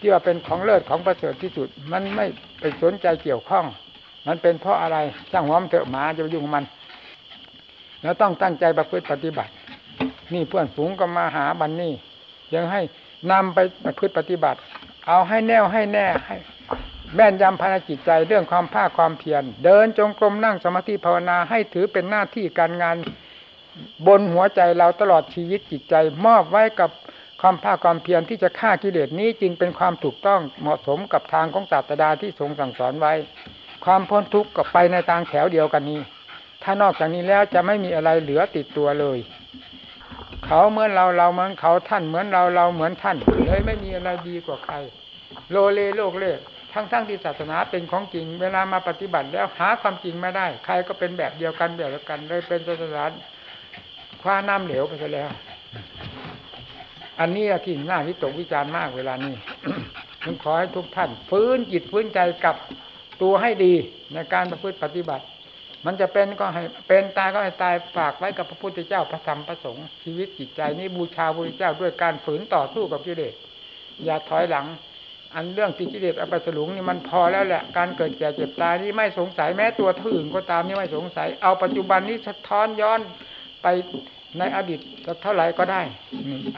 [SPEAKER 1] ที่ว่าเป็นของเลิศของประเสริฐที่สุด มันไม่ไปสนใจเกี่ยวข้อง มันเป็นเพราะอะไรจ้างหัวมเถอะหมาจะไปยุ่งมัน แล้วต้องตั้งใจประพฤติปฏิบัติ นี่เพื่อนฝูงก็มาหาบันนี่ยังให้นำไปประพฤติปฏิบัติ เอาให้แน่วให้แน่ให้แม่นยำภายในจิตใจเรื่องความภาคความเพียรเดินจงกรมนั่งสมาธิภาวนาให้ถือเป็นหน้าที่การงาน บนหัวใจเราตลอดชีวิตจิตใจ มอบไว้กับความภาคความเพียรที่จะฆ่ากิเลสนี้จึงเป็นความถูกต้องเหมาะสมกับทางของศาสดาที่ทรงสั่งสอนไว้ ความพ้นทุกข์กับไปในทางแถวเดียวกันนี้ ถ้านอกจากนี้แล้วจะไม่มีอะไรเหลือติดตัวเลย เขาเหมือนเราเราเหมือนเขาท่านเหมือนเราเราเหมือนท่านเลยไม่มีอะไรดีกว่าใคร โลเลโลกเลกทั้งทั้งที่ศาสนาเป็นของจริง เวลามาปฏิบัติแล้วหาความจริงไม่ได้ ใครก็เป็นแบบเดียวกันแบบเดียวกันเลยเป็นศาสนา คว้าน้ำเหลวไปซะแล้ว อันนี้ที่น่าวิตกวิจารณ์มากเวลานี้ผมขอให้ทุกท่าน ฟื้นจิตฟื้นใจกับตัวให้ดีในการประพฤติปฏิบัติ มันจะเป็นก็ให้เป็นตายก็ให้ตายฝากไว้กับพระพุทธเจ้าพระธรรมพระสงฆ์ชีวิตจิตใจนี้บูชาพระพุทธเจ้าด้วยการฝืนต่อสู้กับกิเลสอย่าถอยหลัง อันเรื่องที่กิเลสอปัสลุงนี่มันพอแล้วแหละ การเกิดแก่เจ็บตายนี่ไม่สงสัยแม้ตัวท่อื่นก็ตามนี่ไม่สงสัย เอาปัจจุบันนี้สะท้อนย้อนไป ในอดีตสักเท่าไหร่ก็ได้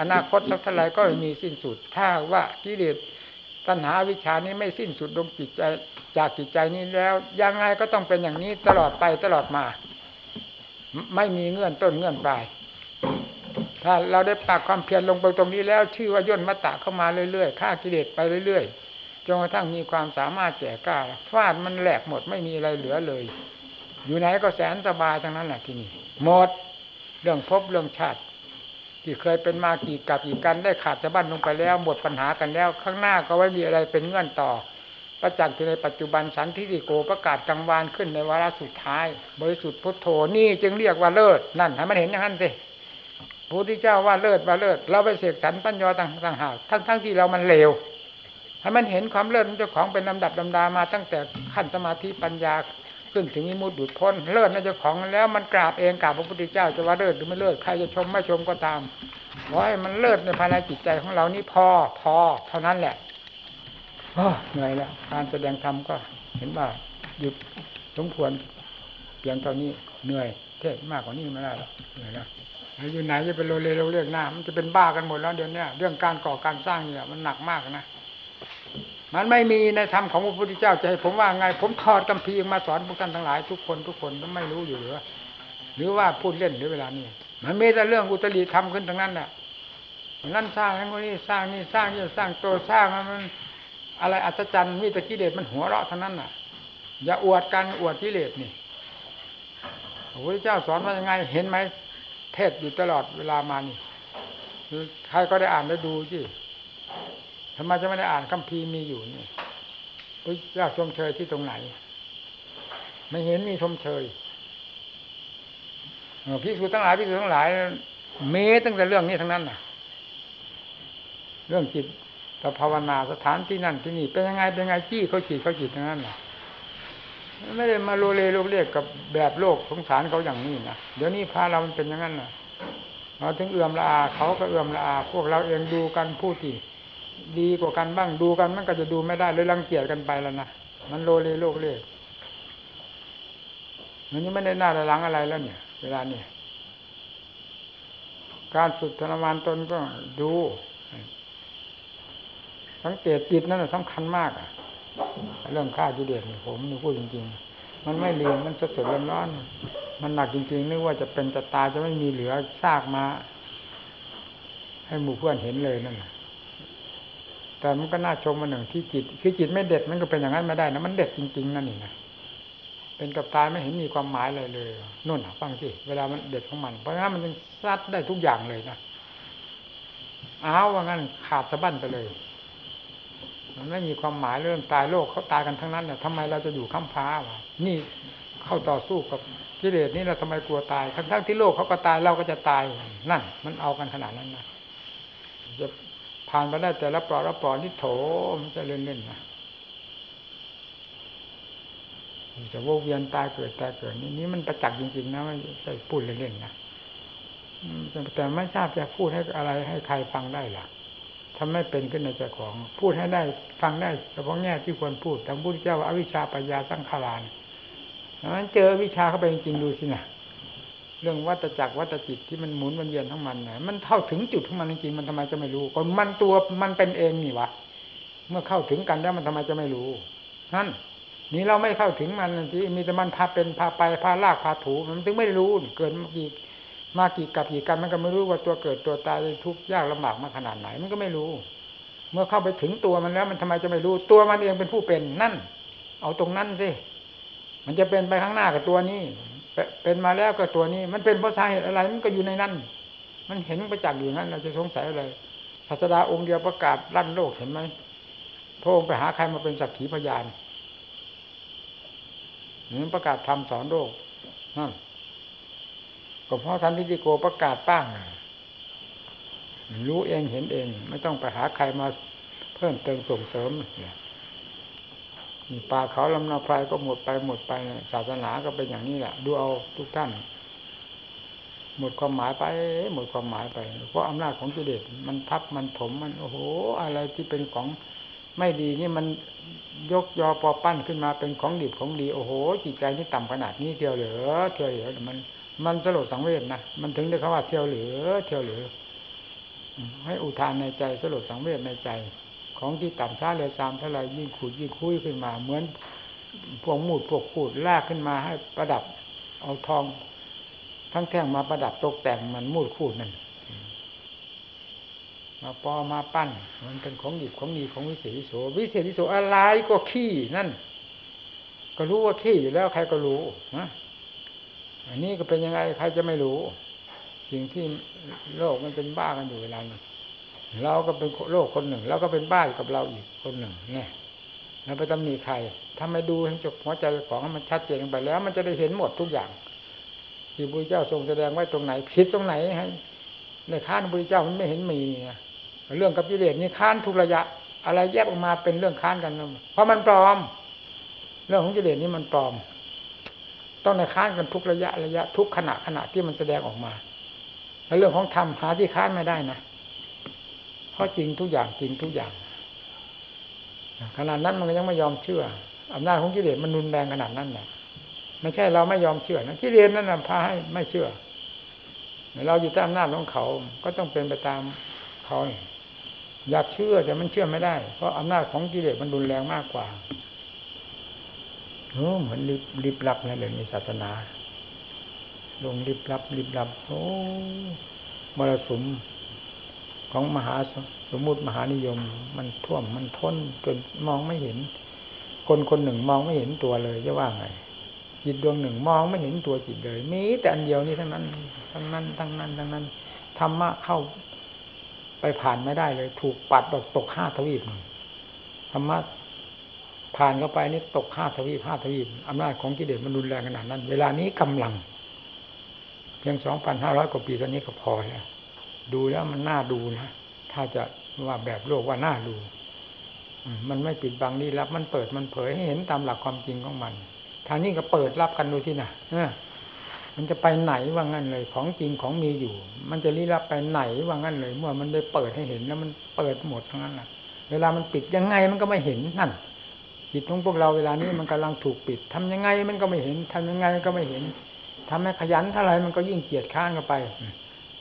[SPEAKER 1] อนาคตสักเท่าไหร่ก็มีสิ้นสุด ถ้าว่ากิเลสตัณหาวิชานี้ไม่สิ้นสุดลงจิตใจจากจิตใจนี้แล้ว ยังไงก็ต้องเป็นอย่างนี้ตลอดไปตลอดมา ไม่มีเงื่อนต้นเงื่อนปลาย ถ้าเราได้ปากความเพียรลงไปตรงนี้แล้ว ชื่อว่าย่นมัตตะเข้ามาเรื่อยๆฆ่ากิเลสไปเรื่อยๆจนกระทั่งมีความสามารถแก่กล้าฟาดมันแหลกหมดไม่มีอะไรเหลือเลย อยู่ไหนก็แสนสบายทั้งนั้นแหละที่นี่หมด เรื่องพบเรื่องชาติ ที่เคยเป็นมากี่กับกี่กันได้ขาดจะบั้นลงไปแล้ว หมดปัญหากันแล้ว ข้างหน้าก็ไม่มีอะไรเป็นเงื่อนต่อ ประจักษ์ในปัจจุบันสันทิฏฐิโกประกาศกลางวานขึ้นในวาระสุดท้าย บริสุทธิ์พุทโธนี่จึงเรียกว่าเลิศนั่นให้มันเห็นอย่างนั้นสิพระพุทธเจ้าว่าเลิศว่าเลิศเราไปเสกสรรปัญญาต่างหากทั้งทั้งที่เรามันเลวให้มันเห็นความเลิศของเจ้าของเป็นลำดับลำดามาตั้งแต่ขั้นสมาธิปัญญา ขึ้นถึงมิมุติดุดพ้นเลิศในเจ้าของแล้วมันกราบเองกราบพระพุทธเจ้าจะว่าเลิศหรือไม่เลิศใครจะชมไม่ชมก็ตามขอให้มันเลิศในภายในจิตใจของเรานี่พอพอเท่านั้นแหละเหนื่อยแล้วการแสดงธรรมก็เห็นว่าหยุดสมควรเพียงเท่านี้เหนื่อยเทศมากกว่านี้ไม่ได้หรอกเหนื่อยแล้วอยู่ไหนจะเป็นโลเลโลเรียกหน้ามันจะเป็นบ้ากันหมดแล้วเดี๋ยวนี้เรื่องการก่อการสร้างเนี่ยมันหนักมากนะ มันไม่มีในธรรมของพระพุทธเจ้าจะให้ผมว่าไง ผมถอดกัมพีมาสอนพวกท่านทั้งหลายทุกคนทุกคนก็ไม่รู้อยู่หรือหรือว่าพูดเล่นหรือเวลานี้มันมีแต่เรื่องอุตริธรรมขึ้นทั้งนั้นแหละนั่นสร้างนั่นนี้สร้างนี่สร้างนี่สร้างตัวสร้างมันอะไรอัศจรรย์มีแต่กิเลสมันหัวเราะทั้งนั้นน่ะ อย่าอวดกันอวดกิเลสนี่พระพุทธเจ้าสอนว่ายังไงเห็นไหมเทศอยู่ตลอดเวลามานี่ใครก็ได้อ่านได้ดูสิ ทำไมจะไม่ได้อ่านคัมภีร์มีอยู่นี่พระเจ้าชมเชยที่ตรงไหน ไม่เห็นมีชมเชยภิกษุทั้งหลายภิกษุทั้งหลาย มีตั้งแต่เรื่องนี้ทั้งนั้นน่ะ เรื่องจิตตภาวนาสถานที่นั่นที่นี่เป็นยังไงเป็นยังไงจี้เขาฉีดเขาฉีดทั้งนั้นน่ะไม่ได้มาโลเลโลเรียกกับแบบโลกสงสารเขาอย่างนี้นะเดี๋ยวนี้พวกเรามันเป็นอย่างนั้นน่ะเราถึงเอื่อมละอาเขาก็เอื่อมละอา พวกเราเองดูกันผู้ที่ ดีกว่ากันบ้างดูกันมันก็จะดูไม่ได้เลยรังเกียจกันไปแล้วนะมันโลเลโลกเรียกมันนี้ไม่ได้หน้าหลังอะไรแล้วเนี่ย เวลาเนี่ยการฝึกทรมานตนก็ดู สังเกตจิตนั่นสำคัญมากอะเรื่องฆ่ากิเลสผมนี่พูดจริง ๆ มันไม่เรียนมันสดสดร้อนๆมันหนักจริงๆนึกว่าจะเป็นจะตายจะไม่มีเหลือซากมา ให้หมู่เพื่อนเห็นเลยนั่นแแต่มันก็น่าชมมาหนึ่งที่จิต คือจิตไม่เด็ดมันก็เป็นอย่างนั้นไม่ได้นะมันเด็ดจริง ๆนั่นนี่นะเป็นกับตายไม่เห็นมีความหมายอะไรเลยนู่นฟังสิเวลามันเด็ดของมัน เพราะงั้นมันซัดได้ทุกอย่างเลยนะอ้าวว่างั้นขาดสะบั้นไปเลย มันไม่มีความหมายเรื่องตายโลกเขาตายกันทั้งนั้นเนี่ยทำไมเราจะอยู่ข้ามฟ้าวะนี่เข้าต่อสู้กับกิเลสนี่เราทำไมกลัวตายทั้งทั้งที่โลกเขาก็ตายเราก็จะตายนั่น มันเอากันขนาดนั้นนะ ผ่านไปได้แต่ละปลอละปลอนี่โถมันจะเล่นเล่นนะจะวกเวียนตายเกิดตายเกิดนี่นี่มันประจักษ์จริงๆนะไม่ใช่พูดเล่นๆนะแต่ไม่ทราบจะพูดให้อะไรให้ใครฟังได้ล่ะทำไม่เป็นขึ้นในใจของ พูดให้ได้ฟังได้เฉพาะแง่ที่ควรพูดทั้งพุทธเจ้าอวิชชาปัญญาสังขารานนั้นเจอวิชาเข้าไปจริงๆดูสินะ เรื่องวัตจักรวัตจิตที่มันหมุนมันเวียนทั้งมันนะมันเท่าถึงจุดของมันจริงมันทำไมจะไม่รู้ก็มันตัวมันเป็นเองนี่วะเมื่อเข้าถึงกันแล้วมันทำไมจะไม่รู้นั่นนี่เราไม่เข้าถึงมันที่มีแต่มันพาเป็นพาไปพาลากพาถูมันถึงไม่รู้เกินมากี่มากี่กับกี่กันมันก็ไม่รู้ว่าตัวเกิดตัวตายทุกข์ยากลำบากมาขนาดไหนมันก็ไม่รู้ เมื่อเข้าไปถึงตัวมันแล้ว มันทำไมจะไม่รู้ตัวมันเองเป็นผู้เป็นนั่น เอาตรงนั้นสิมันจะเป็นไปข้างหน้ากับตัวนี้ เป็นมาแล้วกับตัวนี้ มันเป็นเพราะสาเหตุอะไร มันก็อยู่ในนั้น มันเห็นประจักษ์อยู่นั้น เราจะสงสัยอะไรศาสดาองค์เดียวประกาศลั่นโลกเห็นไหมพระองค์ไปหาใครมาเป็นสักขีพยานนี่ประกาศทำสอนโลกนั่นก็เพราะท่านทิฏฐิโกประกาศป้างรู้เองเห็นเอง ไม่ต้องไปหาใครมาเพิ่มเติมส่งเสริมเนี่ย ป่าเขาลำนาไพรก็หมดไปหมดไปศาสนาก็เป็นอย่างนี้แหละดูเอาทุกท่าน หมดความหมายไป หมดความหมายไป เพราะอำนาจของกิเลสมันทับมันถมมันโอ้โห อะไรที่เป็นของไม่ดีนี่มันยกยอปอปั้นขึ้นมาเป็นของดิบของดีโอ้โหจิตใจนี่ต่ำขนาดนี้เที่ยวเหลือเที่ยวเหลือมัน มันสลดสังเวชนะมันถึงได้คำว่าเที่ยวเหลือเที่ยวเหลือให้อุทานในใจสลดสังเวชในใจ ของที่ต่ำช้าเร็วซามเท่าไรยิ่งขูดยิ่งคุยขึ้นมา เหมือนพวกมูดพวกขูดลากขึ้นมาให้ประดับเอาทอง ทั้งแท่งมาประดับตกแต่งมันมูดขูดนั่นมาปอมาปั้น มันเป็นของดิบของดีของวิเศษวิโสวิเศษวิโสอะไรก็ขี้นั่น ก็รู้ว่าขี้อยู่แล้วใครก็รู้นะอันนี้ก็เป็นยังไงใครจะไม่รู้ สิ่งที่โลกมันเป็นบ้ากันอยู่เวลานี้ เราก็เป็นโลกคนหนึ่งเราก็เป็นบ้ากับเราอีกคนหนึ่ง เนี่ยเราไปตำหนิใครถ้าไม่ดูให้จบหัวใจของมันชัดเจนไปแล้ว มันจะได้เห็นหมดทุกอย่าง ที่พระเจ้าทรงแสดงไว้ตรงไหนผิดตรงไหนให้ในข้านพระเจ้ามันไม่เห็นมีนะเรื่องกับกิเลสนี่ค้านทุกระยะ อะไรแยกออกมาเป็นเรื่องค้านกันเพราะมันปลอม เรื่องของกิเลสนี่มันปลอม ต้องในค้านกันทุกระยะระยะ ทุกขณะขณะที่มันแสดงออกมาแล้วเรื่องของธรรมหาที่ค้านไม่ได้นะ เพราะจริงทุกอย่างจริงทุกอย่างขนาดนั้นมันยังไม่ยอมเชื่ออำนาจของกิเลสมันรุนแรงขนาดนั้นนะไม่ใช่เราไม่ยอมเชื่อนะกิเลสนั่นนะพาให้ไม่เชื่อเราอยู่ใต้อำนาจของเขา ก็ต้องเป็นไปตามเขาอยากเชื่อแต่มันเชื่อไม่ได้ เพราะอำนาจของกิเลสมันรุนแรงมากกว่าโอ้เหมือนริบริบลับนะเรื่องนี้ศาสนา ลงริบลับริบลับโอ้มรสุม ของมหาสมมุติมหานิยม มันท่วมมันท้นจนมองไม่เห็น คนคนหนึ่งมองไม่เห็นตัวเลยจะว่าไงจิตดวงหนึ่งมองไม่เห็นตัวจิตเลยมีแต่อันเดียวนี้ทั้งนั้นทั้งนั้นทั้งนั้นทั้งนั้นธรรมะเข้าไปผ่านไม่ได้เลย ถูกปัดตกตกห้าทวีปธรรมะผ่านเข้าไปนี่ตกห้าทวีปห้าทวีปอำนาจของกิเลสมันรุนแรงขนาดนั้น เวลานี้กำลัง เพียงสองพันห้าร้อยกว่าปีตอนนี้ก็พอแล้ว ดูแล้วมันน่าดูนะถ้าจะว่าแบบโลกว่าน่าดู มันไม่ปิดบังนี่รับมันเปิดมันเผยให้เห็นตามหลักความจริงของมันทางนี้ก็เปิดรับกันดูที่ไหนมันจะไปไหนว่างั้นเลย ของจริงของมีอยู่ มันจะลี้ลับไปไหนว่างั้นเลย เมื่อมันได้เปิดให้เห็นแล้วมันเปิดหมดทั้งนั้นแหละเวลามันปิดยังไงมันก็ไม่เห็นนั่นจิตของพวกเราเวลานี้มันกำลังถูกปิดทำยังไงมันก็ไม่เห็นทำยังไงก็ไม่เห็นทำให้ขยันเท่าไรมันก็ยิ่งเกียดข้านกันไป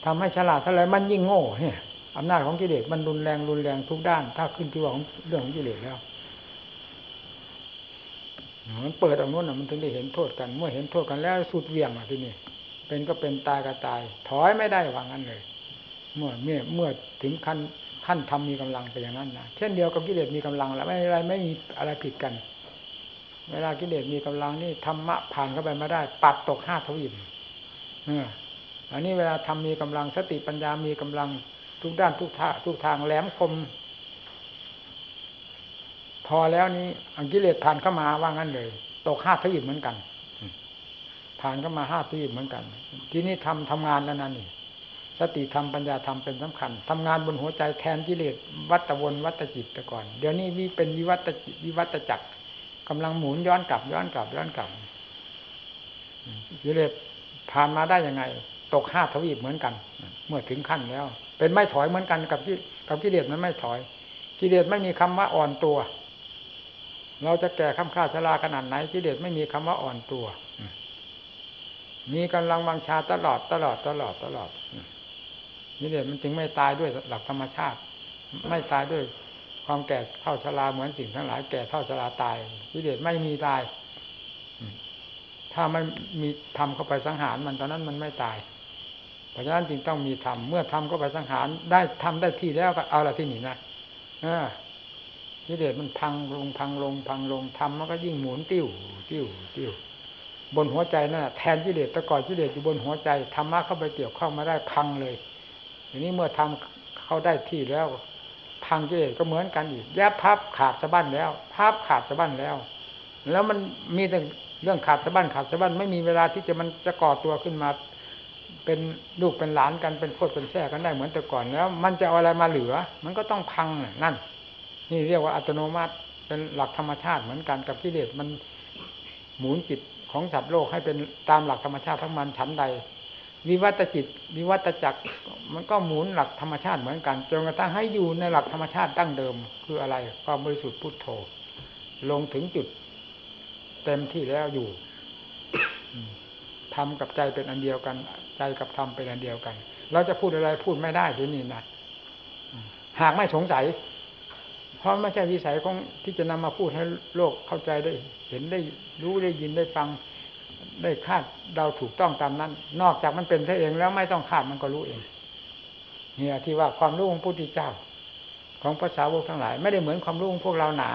[SPEAKER 1] ทำให้ฉลาดเท่าไรมันยิ่งโง่เนี่ยอำนาจของกิเลสมันรุนแรงรุนแรงทุกด้าน ถ้าขึ้นที่ว่าของเรื่องของกิเลสแล้วมันเปิดเอาโน้นมันถึงได้เห็นโทษกัน เมื่อเห็นโทษกันแล้วสุดเวียงอะที่นี่เป็นก็เป็นตายก็ตาย ถอยไม่ได้วางั้นเลย เมื่อเมื่อเมื่อถึงขั้นขั้นทำมีกำลังไปอย่างนั้นนะเช่นเดียวกับกิเลสมีกำลังแล้วไม่อะไรไม่มีอะไรผิดกัน เวลากิเลสมีกำลังนี่ธรรมะผ่านเข้าไปไม่ได้ ปัดตกห้าทวีปเอันนี้เวลาทำมีกำลังสติปัญญามีกำลังทุกด้านทุกท่าทุกทางแหลมคม พอแล้วนี้อังกิเลสผ่านเข้ามาว่างั้นเลย ตกห้าทวีปเหมือนกันผ่านเข้ามาห้าทวีปเหมือนกัน ทีนี่ทำทำงานแล้วนั่นนี่สติธรรมปัญญาธรรมเป็นสำคัญทำงานบนหัวใจแทนกิเลสวัตวนวัตจิตแต่ก่อน เดี๋ยวนี้วิเป็นวิวัตจิวิวัตจักรกำลังหมุนย้อนกลับย้อนกลับย้อนกลับกิเลสผ่านมาได้ยังไง ตกห้าทวีปเหมือนกัน เมื่อถึงขั้นแล้ว เป็นไม่ถอยเหมือนกันกับที่กับกิเลสมันไม่ถอย กิเลสไม่มีคำว่าอ่อนตัว เราจะแก่ข้ามข้าชราขนาดไหนกิเลสไม่มีคำว่าอ่อนตัว มีกำลังวังชาตลอดตลอดตลอดตลอดกิเลสมันจึงไม่ตายด้วยหลักธรรมชาติ ไม่ตายด้วยความแก่เท่าชราเหมือนสิ่งทั้งหลายแก่เท่าชราตายกิเลสไม่มีตายถ้าไม่มีทำเข้าไปสังหารมันตอนนั้นมันไม่ตาย เพราะฉะนั้นจึงต้องมีธรรมเมื่อทำเข้าไปสังหารได้ทำได้ที่แล้วก็เอาละที่นี่นะกิเลสมันพังลงพังลงพังลงทำมันก็ยิ่งหมุนติ้วติ้วติ้วบนหัวใจนั่นแทนกิเลสตะกอนกิเลสอยู่บนหัวใจธรรมะเข้าไปเกี่ยวข้องมาได้พังเลยทีนี้เมื่อทำเข้าได้ที่แล้ว พังกิเลสก็เหมือนกันอีกแยบพับขาดสะบั้นแล้วพับขาดสะบั้นแล้ว แล้วมันมีแต่เรื่องขาดสะบั้นขาดสะบั้นไม่มีเวลาที่จะมันจะก่อตัวขึ้นมา เป็นลูกเป็นหลานกันเป็นโคตรเป็นแท้กันได้เหมือนแต่ก่อนแล้ว มันจะเอาอะไรมาเหลือ มันก็ต้องพังนั่น นี่เรียกว่าอัตโนมัติเป็นหลักธรรมชาติเหมือนกันกับกิเลสมันหมุนจิตของสัตว์โลกให้เป็นตามหลักธรรมชาติทั้งมันชั้นใด วิวัตจิต วิวัตจักรมันก็หมุนหลักธรรมชาติเหมือนกันจนกระทั่งให้อยู่ในหลักธรรมชาติตั้งเดิม คืออะไรความบริสุทธิ์พุทโธลงถึงจุด เต็มที่แล้วอยู่ ทำกับใจเป็นอันเดียวกัน ใจกับธรรมเป็นอันเดียวกัน เราจะพูดอะไรพูดไม่ได้ทีนี้นะหากไม่สงสัย เพราะไม่ใช่วิสัยของที่จะนำมาพูดให้โลกเข้าใจได้ เห็นได้รู้ได้ยินได้ฟัง ได้คาดเดาถูกต้องตามนั้น นอกจากมันเป็นแค่เองแล้วไม่ต้องคาดมันก็รู้เองเนี่ยที่ว่าความรู้ของพระพุทธเจ้า ของภาษาวกทั้งหลาย ไม่ได้เหมือนความรู้ของพวกเราหนา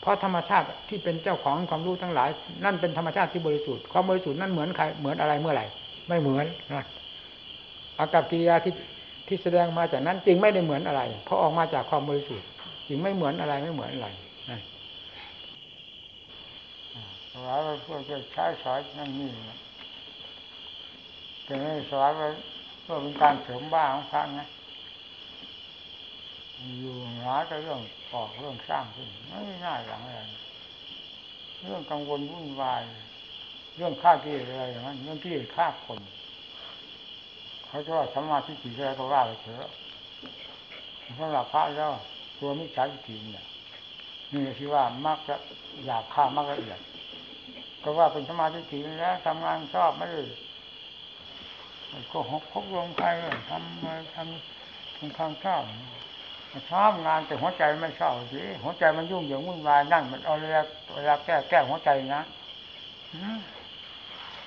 [SPEAKER 1] เพราะธรรมชาติที่เป็นเจ้าของความรู้ทั้งหลาย นั่นเป็นธรรมชาติที่บริสุทธิ์ความบริสุทธิ์นั่นเหมือนใครเหมือนอะไรเมื่อไหร่ ไม่เหมือนนะอากับกิริยาที่ที่แสดงมาจากนั้นจริงไม่ได้เหมือนอะไร เพราะออกมาจากความบริสุทธิ์จึงไม่เหมือนอะไรไม่เหมือนอะไรนั่นว่าเพื่อจะใช้สอยนั่นนี่แต่ไม่สอนว่าเพื่อเป็นการเสริมบ้าของพระนะ อยู่หาแต่เรื่องออกเรื่องสร้างขึ้นไม่ง่ายอย่างไรเรื่องกังวลวุ่นวาย เรื่องฆ่ากิเลสอะไรอย่างนั้นเรื่องกิเลสฆ่าคนเขาจะว่าสมาธิถี่อะไรก็ว่าไปเถอะสำหรับพระแล้วตัวมิจฉาทิฏฐิเนี่ยนี่ที่ว่ามักจะอยากฆ่ามากละเอียดก็ว่าเป็นสมาธิถี่แล้วทำงานชอบไม่ได้ก็หกพกลงใครทำทำทำทางชอบ ชอบงานแต่หัวใจไม่ชอบสิหัวใจมันยุ่งเหยิงวุ่นวายนั่นมันเอาเวลาเวลาแก้แก้หัวใจนะ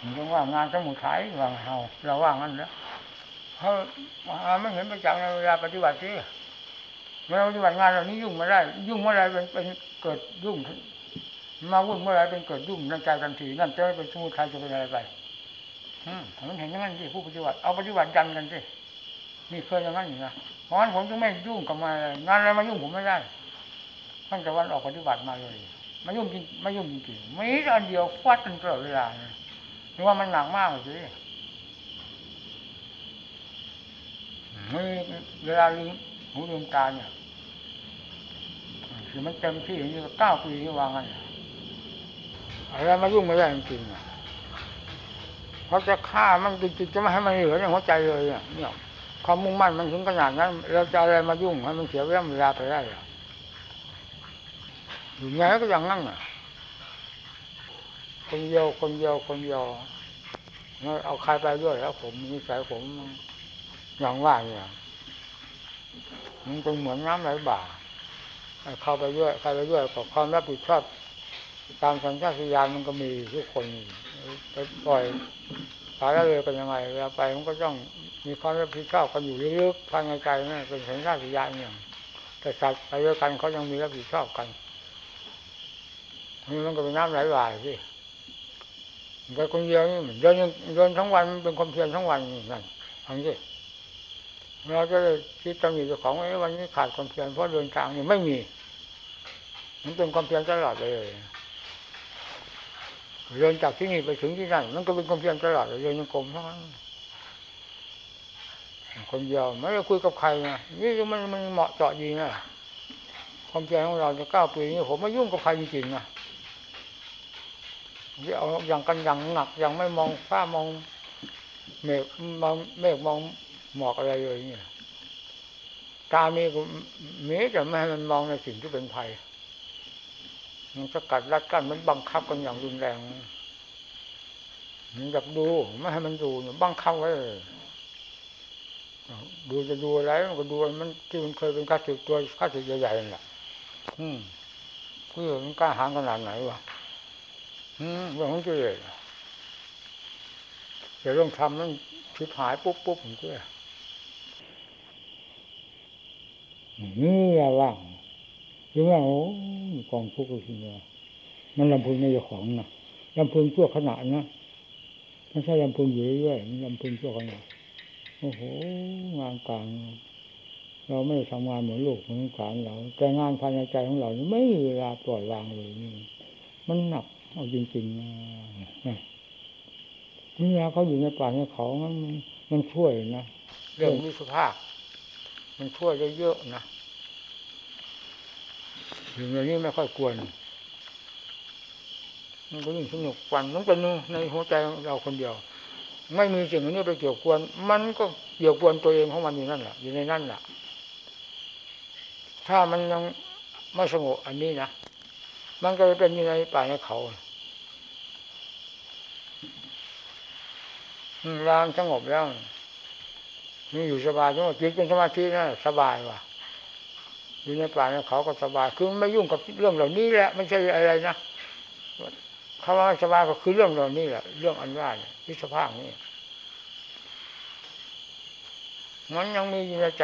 [SPEAKER 1] มันต้องว่างานสมุทัยว่างเราเราว่างั้นแล้วเพราะไม่เห็นประจักษ์ในเวลาปฏิบัติสิเวลาปฏิบัติงานเรานี้ยุ่งไม่ได้ ยุ่งเมื่อไรเป็นเป็นเกิดยุ่งมาวุ่นเมื่อไรเป็นเกิดยุ่งในใจทันทีนั่นจะไม่เป็นสมุทัยจะเป็นอะไรไปอืมมันเห็นอย่างนั้นสิผู้ปฏิบัติเอาปฏิบัติยันกันสินี่เคยอย่างนั้นอยู่นะเพ ราะนั้นผมจึงไม่ยุ่งกับมางานอะไรมายุ่งผมไม่ได้ตั้งแต่วันออกปฏิบัติมาเลยไม่ยุ่งจริงไม่ยุ่งจริงไม่อันเดียวฟาดกันตลอดเวลาหรือว่ามันหนักมากเลยสิไม่เวลาลืมหูลืมตาเนี่ยคือมันเต็มที่อย่างนี้เก้าปีนี่วางกันอะไรมายุ่งไม่ได้จริงๆเพราะจะฆ่ามันจริงๆจะไม่ให้มันเหลือในหัวใจเลยเนี่ย ความมุ่งมั่นมันถึงขนาดนั้นเราจะอะไรมายุ่งให้มันเสียเวลาไปได้หรออยู่ไงก็อย่างนั้นอะ คนเดียวคนเดียวคนเดียวเอาใครไปด้วยแล้วผมมีสายผมอย่างว่าเนี่ยมันเป็นเหมือนน้ำไหลบ่าเข้าไปด้วยใครไปด้วยกับความรับผิดชอบตามสัญชาตญาณมันก็มีทุกคนไปปล่อยสายเลยกันยังไงเวลาไปมันก็ต้อง มีความรับผิดชอบกันอยู่ลึกๆภายในใจนั่นเป็นสัญชาตญาณอย่างแต่สัตว์ไปด้วยกันเขายังมีรับผิดชอบกันนี่มันก็เป็นน้ำไหลวายสิไปคนเดียวนี่เดินเดินทั้งวันเป็นความเพียรทั้งวันนั่นฟังสิเราจะคิดตำหนิเจ้าของวันนี้ขาดความเพียรเพราะเดินทางนี่ไม่มี มันเป็นความเพียรตลอดเลยเดินจากที่นี่ไปถึงที่นั่นมันก็เป็นความเพียรตลอดเลยเดินยังกลมทั้งนั้น คนเดียวไม่ได้คุยกับใครนะนี่มันมันเหมาะเจาะดีนะความเพียรของเราจะก้าวปีนี้ผมไม่ยุ่งกับใครจริงๆนะที่เอาอย่างกันอย่างหนักอย่างไม่มองฟ้ามองเมฆมองเมฆมองหมอกอะไรเลยเนี่ยตามีมีแต่ไม่ให้มันมองในสิ่งที่เป็นภัยมันสกัดรัดกั้นมันบังคับกันอย่างรุนแรงมันอยากดูไม่ให้มันดูบังคับไว้ ดูจะดูอะไรมันก็ดูมันที่มันเคยเป็นข้าศึกตัวข้าศึกใหญ่ๆนั่นแหละอืมเพื่อมันกล้าหาญขนาดไหนวะอืมเรื่องของกิเลสเดี๋ยวเรื่องทำนั้นชิบหายปุ๊บปุ๊บผมเชื่อนี่ละว่างยังว่าโอ้กองทุกข์ก็คือว่ามันลำพึงในเจ้าของนะลำพึงชั่วขณะนะไม่ใช่ลำพึงอยู่เรื่อยๆมันลำพึงชั่วขณะ โอ้โหงานการเราไม่ได้ทำงานเหมือนลูกเหมือนการเรา แต่งานภายในใจของเรานี่ไม่มีเวลาปล่อยวางเลยนี่มันหนักเอาจริงๆนะนี่นะเขาอยู่ในป่าในเขามันมันช่วยนะเรื่องวิสภาพ มันช่วยได้เยอะนะอยู่ในนี้ไม่ค่อยกวนมันก็ยิ่งสนุกวันมันเป็นในหัวใจเราคนเดียว ไม่มีสิ่งนี้ไปเกี่ยวกวนมันก็เกี่ยวกวนตัวเองของมันอยู่นั่นแหละอยู่ในนั่นแหละถ้ามันยังไม่สงบอันนี้นะมันก็เป็นอยู่ในป่าในเขารามสงบแล้วนี่อยู่สบายจังหวะจิตเป็นสมาธินะสบายว่ะอยู่ในป่าในเขาก็สบายคือไม่ยุ่งกับเรื่องเหล่านี้แหละไม่ใช่อะไรนะ คำว่าสบายก็คือเรื่องเหล่านี้แหละเรื่องอันว่าเนี่ยพิสภาพนี่มันยังมีอยู่ในใจ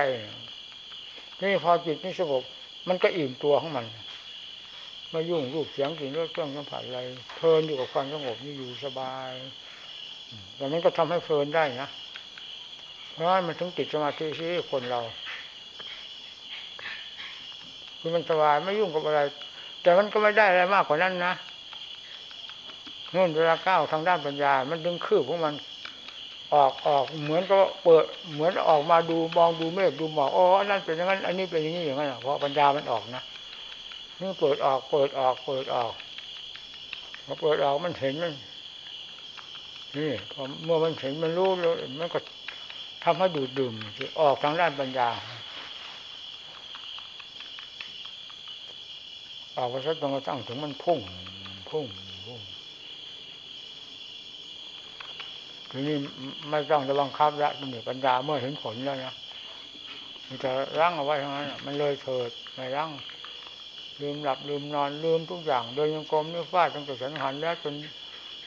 [SPEAKER 1] นี่พอจิตนี่สงบมันก็อิ่มตัวของมันไม่ยุ่งรูปเสียงกลิ่นรสเครื่องสัมผัสอะไรเพลินอยู่กับความสงบนี่อยู่สบายแต่มันก็ทำให้เพลินได้นะเพราะมันถึงติดสมาธิสิคนเรา คือมันสบายไม่ยุ่งกับอะไร แต่มันก็ไม่ได้อะไรมากกว่านั้นนะ นู่นเวลาก้าวทางด้านปัญญา มันดึงคืบของมันออกออกเหมือนก็เปิดเหมือนออกมาดูมองดูเมฆดูหมอกอ๋อนนั้นเป็นอย่างนั้น อันนี้เป็นอย่างนี้อย่างนั้นเพราะปัญญามันออกนะนี่เปิดออกเปิดออกเปิดออกพอเปิดออกมันเห็นมันนี่พอเมื่อมันเห็นมันรู้แล้วมันก็ทำให้ดูดดื่มออกทางด้านปัญญา ออกไปซะตรงกระทั่งถึงมันพุ่งพุ่งพุ่ง ทีนี้ไม่ต้องจะบังคับละมันมีปัญญาเมื่อเห็นผลแล้วนะมันจะรั้งเอาไว้ทั้งนั้นมันเลยเถิดไม่รั้งลืมหลับลืมนอนลืมทุกอย่างเดินยังกรมนี่ฟาดตั้งแต่สันหันแล้วจน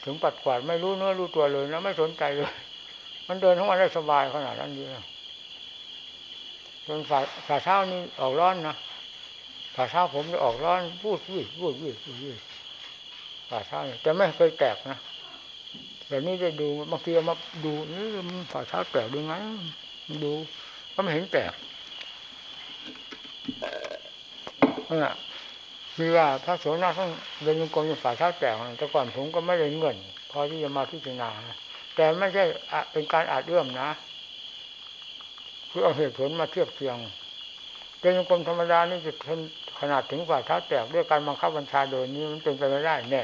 [SPEAKER 1] ถึงปัดกวาดไม่รู้เนื้อรู้ตัวเลยนะไม่สนใจเลย มันเดินทั้งวันได้สบายขนาดนั้นดีจนฝ่าฝ่าเช้านี่ออกร้อนนะฝ่าเช้าผมจะออกร้อนพูดวิ่พูดวิ่พูดวิ่ฝ่าเช้านี่แต่ไม่เคยแตกนะ แต่นี่ได้ดูบางทีเอามาดูนี่ฝ่าเช้าแตกดูไงดูก็ไม่เห็นแตกนี่ะคือว่าพระโสดาต้องเดินยงกรมอยู่ฝ่าเท้าแตกแต่ก่อนผมก็ไม่ได้เงินพอที่จะมาพิจารณาแต่ไม่ใช่เป็นการอาจเอื้อมนะคือเอาเหตุผลมาเทียบเทียงเดินยงกรมธรรมดานี่จะขนาดถึงฝ่าเท้าแตกด้วยการบังคับบัญชาโดยนี้มันเป็นไปไม่ได้แน่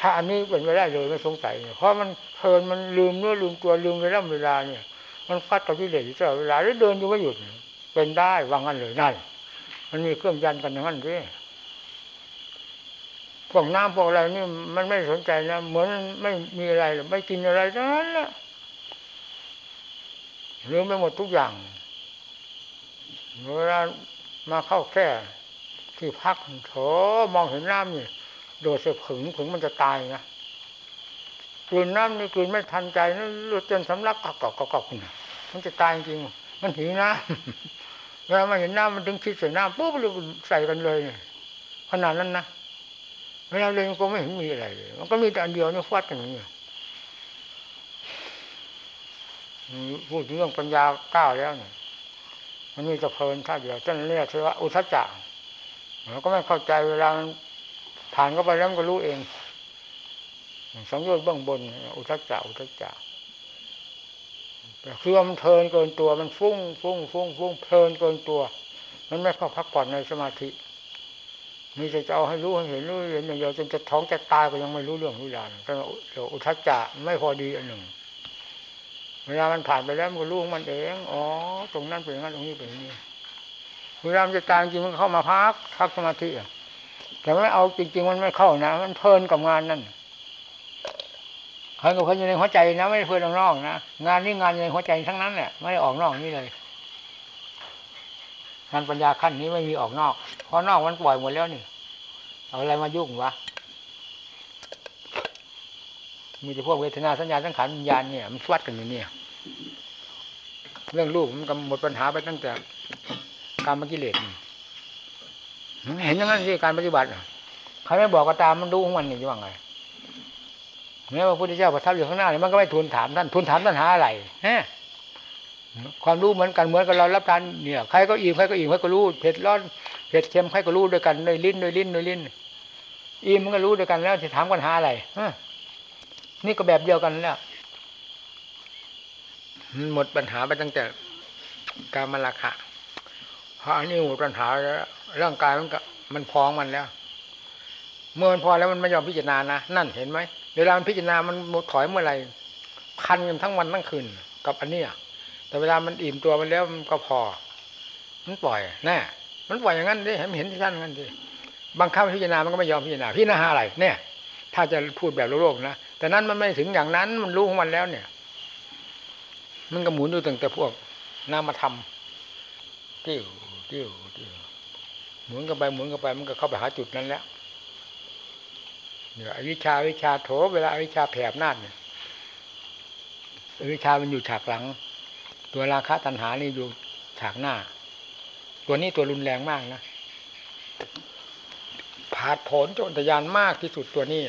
[SPEAKER 1] ถ้าอันนี้เป็นไปได้เลยไม่สงสัยเพราะมันเพลินมันลืมเนื้อลืมตัวลืมเวลาเวลาเนี่ย มันฟัดกับที่เด็กอยู่ตลอดเวลาแล้วเดินอยู่ไม่หยุดเป็นได้วางกันเลยนั่นมันมีเครื่องยันกันอย่างนั้นด้วยพวกน้ำพวกอะไรนี่มันไม่สนใจนะเหมือนไม่มีอะไรไม่กินอะไรทั้งนั้นละลืมไปหมดทุกอย่างเวลามาเข้าแค่ที่พักโถมองเห็นน้ำนี่ โดดเสผึ่งผึ่งมันจะตายนะกลืนน้ำนี่กลืนไม่ทันใจนะรุดจนสำลักกอกกอกกอกมันจะตายจริง มันหิวน้ำเวลามาเห็นน้ำมันถึงคิดใส่น้ำปุ๊บเลยใส่กันเลยขนาดนั้นนะเวลาเรียนก็ไม่เห็นมีอะไรเลยมันก็มีแต่อันเดียวนี่ฟัดอย่างนี้พูดเรื่องปัญญาก้าวแล้วเนี่ยมันมีแต่เพลินท่าเดียวจนเรียกว่าอุทจักเราก็ไม่เข้าใจเวลา ผ่านเข้าไปแล้วมันก็รู้เองสังโยชน์เบื้องบน อุทจักอุทจักคือว่ามันเพลินเกินตัวมันฟุ้งฟุ้งฟุ้งฟุ้งเพลินเกินตัว มันไม่เข้าพักผ่อนในสมาธิ มีแต่จะเอาให้รู้ให้เห็นรู้เห็นอย่างเดียวจนจะท้องจะตายก็ยังไม่รู้เรื่องรู้ราวก็อุทจักไม่พอดีอันหนึ่งเวลามันผ่านไปแล้วมันก็รู้มันเองอ๋อตรงนั้นเป็นงั้นตรงนี้เป็นนี้เวลามันจะตายจริงมันเข้ามาพักพักสมาธิ แต่ไม่เอาจริง ๆ มันไม่เข้านะ มันเพลินกับงานนั่นเพลินกับเพลินอยู่ในหัวใจนะไม่ได้เพลินออกนอกนะงานนี้งานในหัวใจทั้งนั้นแหละไม่ได้ออกนอกนี่เลยงานปัญญาขั้นนี้ไม่มีออกนอกเพราะนอกมันปล่อยหมดแล้วนี่เอาอะไรมายุ่งวะมีแต่พวกเวทนาสัญญาสังขารวิญญาณเนี่ยมันฟวัดกันอยู่เนี่ย เรื่องลูกมันก็หมดปัญหาไปตั้งแต่การมกิเลส เห็นอย่างนั้นสิการปฏิบัติใครไม่บอกก็ตามมันรู้ของมันนี่จะว่าไงแม้ว่าพระพุทธเจ้าประทับอยู่ข้างหน้าเนี่ยมันก็ไม่ทูลถามท่านทูลถามท่านหาอะไรฮะความรู้เหมือนกันเหมือนกับเรารับทานเนี่ยใครก็อิ่มใครก็อิ่มใครก็รู้เผ็ดร้อนเผ็ดเค็มใครก็รู้ด้วยกันด้วยลิ้นด้วยลิ้นด้วยลิ้นอิ่มมันก็รู้ด้วยกันแล้วจะถามกันหาอะไรฮนี่ก็แบบเดียวกันแล้วมันหมดปัญหาไปตั้งแต่การมาราคะเพราะอันนี้หมดปัญหาแล้ว ร่างกายมันก็มันพองมันแล้ว เมื่อมันพอแล้วมันไม่ยอมพิจารณานะนั่นเห็นไหมเวลามันพิจารณามันหมดถอยเมื่อไหร่พันกันทั้งวันทั้งคืนกับอันนี้แต่เวลามันอิ่มตัวมันแล้วมันก็พอ มันปล่อยแน่มันปล่อยอย่างนั้นดิเห็นเห็นที่ท่านกันดิบางครั้งพิจารณามันก็ไม่ยอมพิจารณาพิจารณาอะไรเนี่ย ถ้าจะพูดแบบโลกๆนะแต่นั้นมันไม่ถึงอย่างนั้นมันรู้ของมันแล้วเนี่ย มันก็หมุนอยู่ตั้งแต่พวกนามธรรมติ้วติ้วติ้ว หมุนกันไปหมุนกันไปมันก็เข้าไปหาจุดนั้นแล้วเดี๋ยวอวิชาวิชาโถเวลาอวิชาแผ่อำนาจเนี่ยอวิชามันอยู่ฉากหลัง ตัวราคะตัณหานี่อยู่ฉากหน้า ตัวนี้ตัวรุนแรงมากนะผาดผลโจรทยานมากที่สุดตัวนี้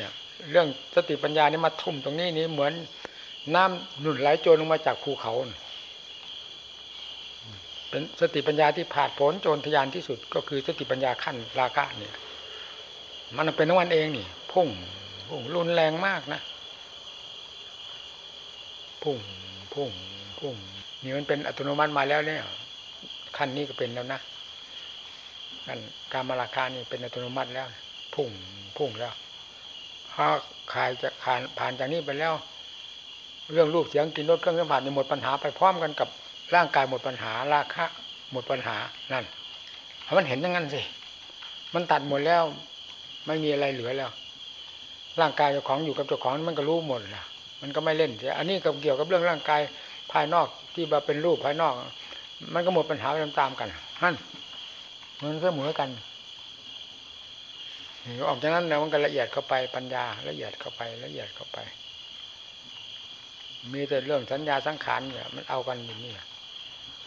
[SPEAKER 1] เรื่องสติปัญญานี่มาทุ่มตรงนี้นี่เหมือนน้ำหนุนไหลโจรลงมาจากภูเขา เป็นสติปัญญาที่ผ่าดผลโจรทยานที่สุด ก็คือสติปัญญาขั้นราคะเนี่ย มันเป็นของมันเองนี่พุ่งพุ่งรุนแรงมากนะพุ่งพุ่งพุ่งนี่มันเป็นอัตโนมัติมาแล้วเนี่ยขั้นนี้ก็เป็นแล้วนะขั้นการมาราคานี่เป็นอัตโนมัติแล้ว พุ่งพุ่งแล้วถ้าขายจะผ่านผ่านจากนี้ไปแล้ว เรื่องรูปเสียงกินรสเครื่องสัมผัสหมดปัญหาไปพร้อมกันกับ ร่างกายหมดปัญหา ราคะหมดปัญหานั่นเพราะมันเห็นอย่างนั้นสิมันตัดหมดแล้ว ไม่มีอะไรเหลือแล้ว ร่างกายเจ้าของอยู่กับเจ้าของมันก็รู้หมดนะมันก็ไม่เล่นเสียอันนี้ก็เกี่ยวกับเรื่องร่างกายภายนอกที่มาเป็นรูปภายนอก มันก็หมดปัญหาไปตามๆกันนั่นมันก็เหมือนกันออกจากนั้นแล้วมันก็ละเอียดเข้าไปปัญญาละเอียดเข้าไปละเอียดเข้าไป มีแต่เรื่องสัญญาสังขารเนี่ยมันเอากันอย่างนี้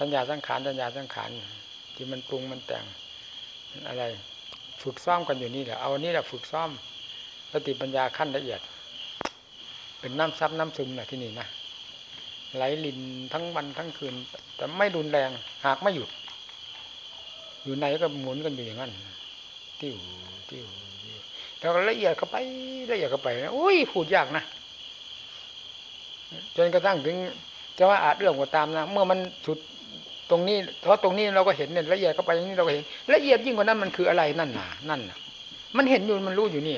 [SPEAKER 1] สัญญาสังขารสัญญาสังขารที่มันปรุงมันแต่งอะไร ฝึกซ้อมกันอยู่นี่แหละเอานี่แหละฝึกซ้อมสติปัญญาขั้นละเอียด เป็นน้ำซับน้ำซึมนะที่นี่นะไหลลินทั้งวันทั้งคืน แต่ไม่รุนแรงหากไม่หยุด อยู่ในก็หมุนกันอยู่อย่างนั้นติ้วติ้วแล้วละเอียดเข้าไปละเอียดเข้าไปนะอุ้ยพูดยากนะจนกระทั่งถึงจะว่าอาจเรื่องก็ตามนะ เมื่อมันสุด ตรงนี้เพราะตรงนี้เราก็เห็นเนี่ยละเอียดเข้าไปอย่างนี้เราก็เห็น ละเอียดยิ่งกว่านั้นมันคืออะไรนั่นน่ะนั่นน่ะ มันเห็นอยู่มันรู้อยู่นี่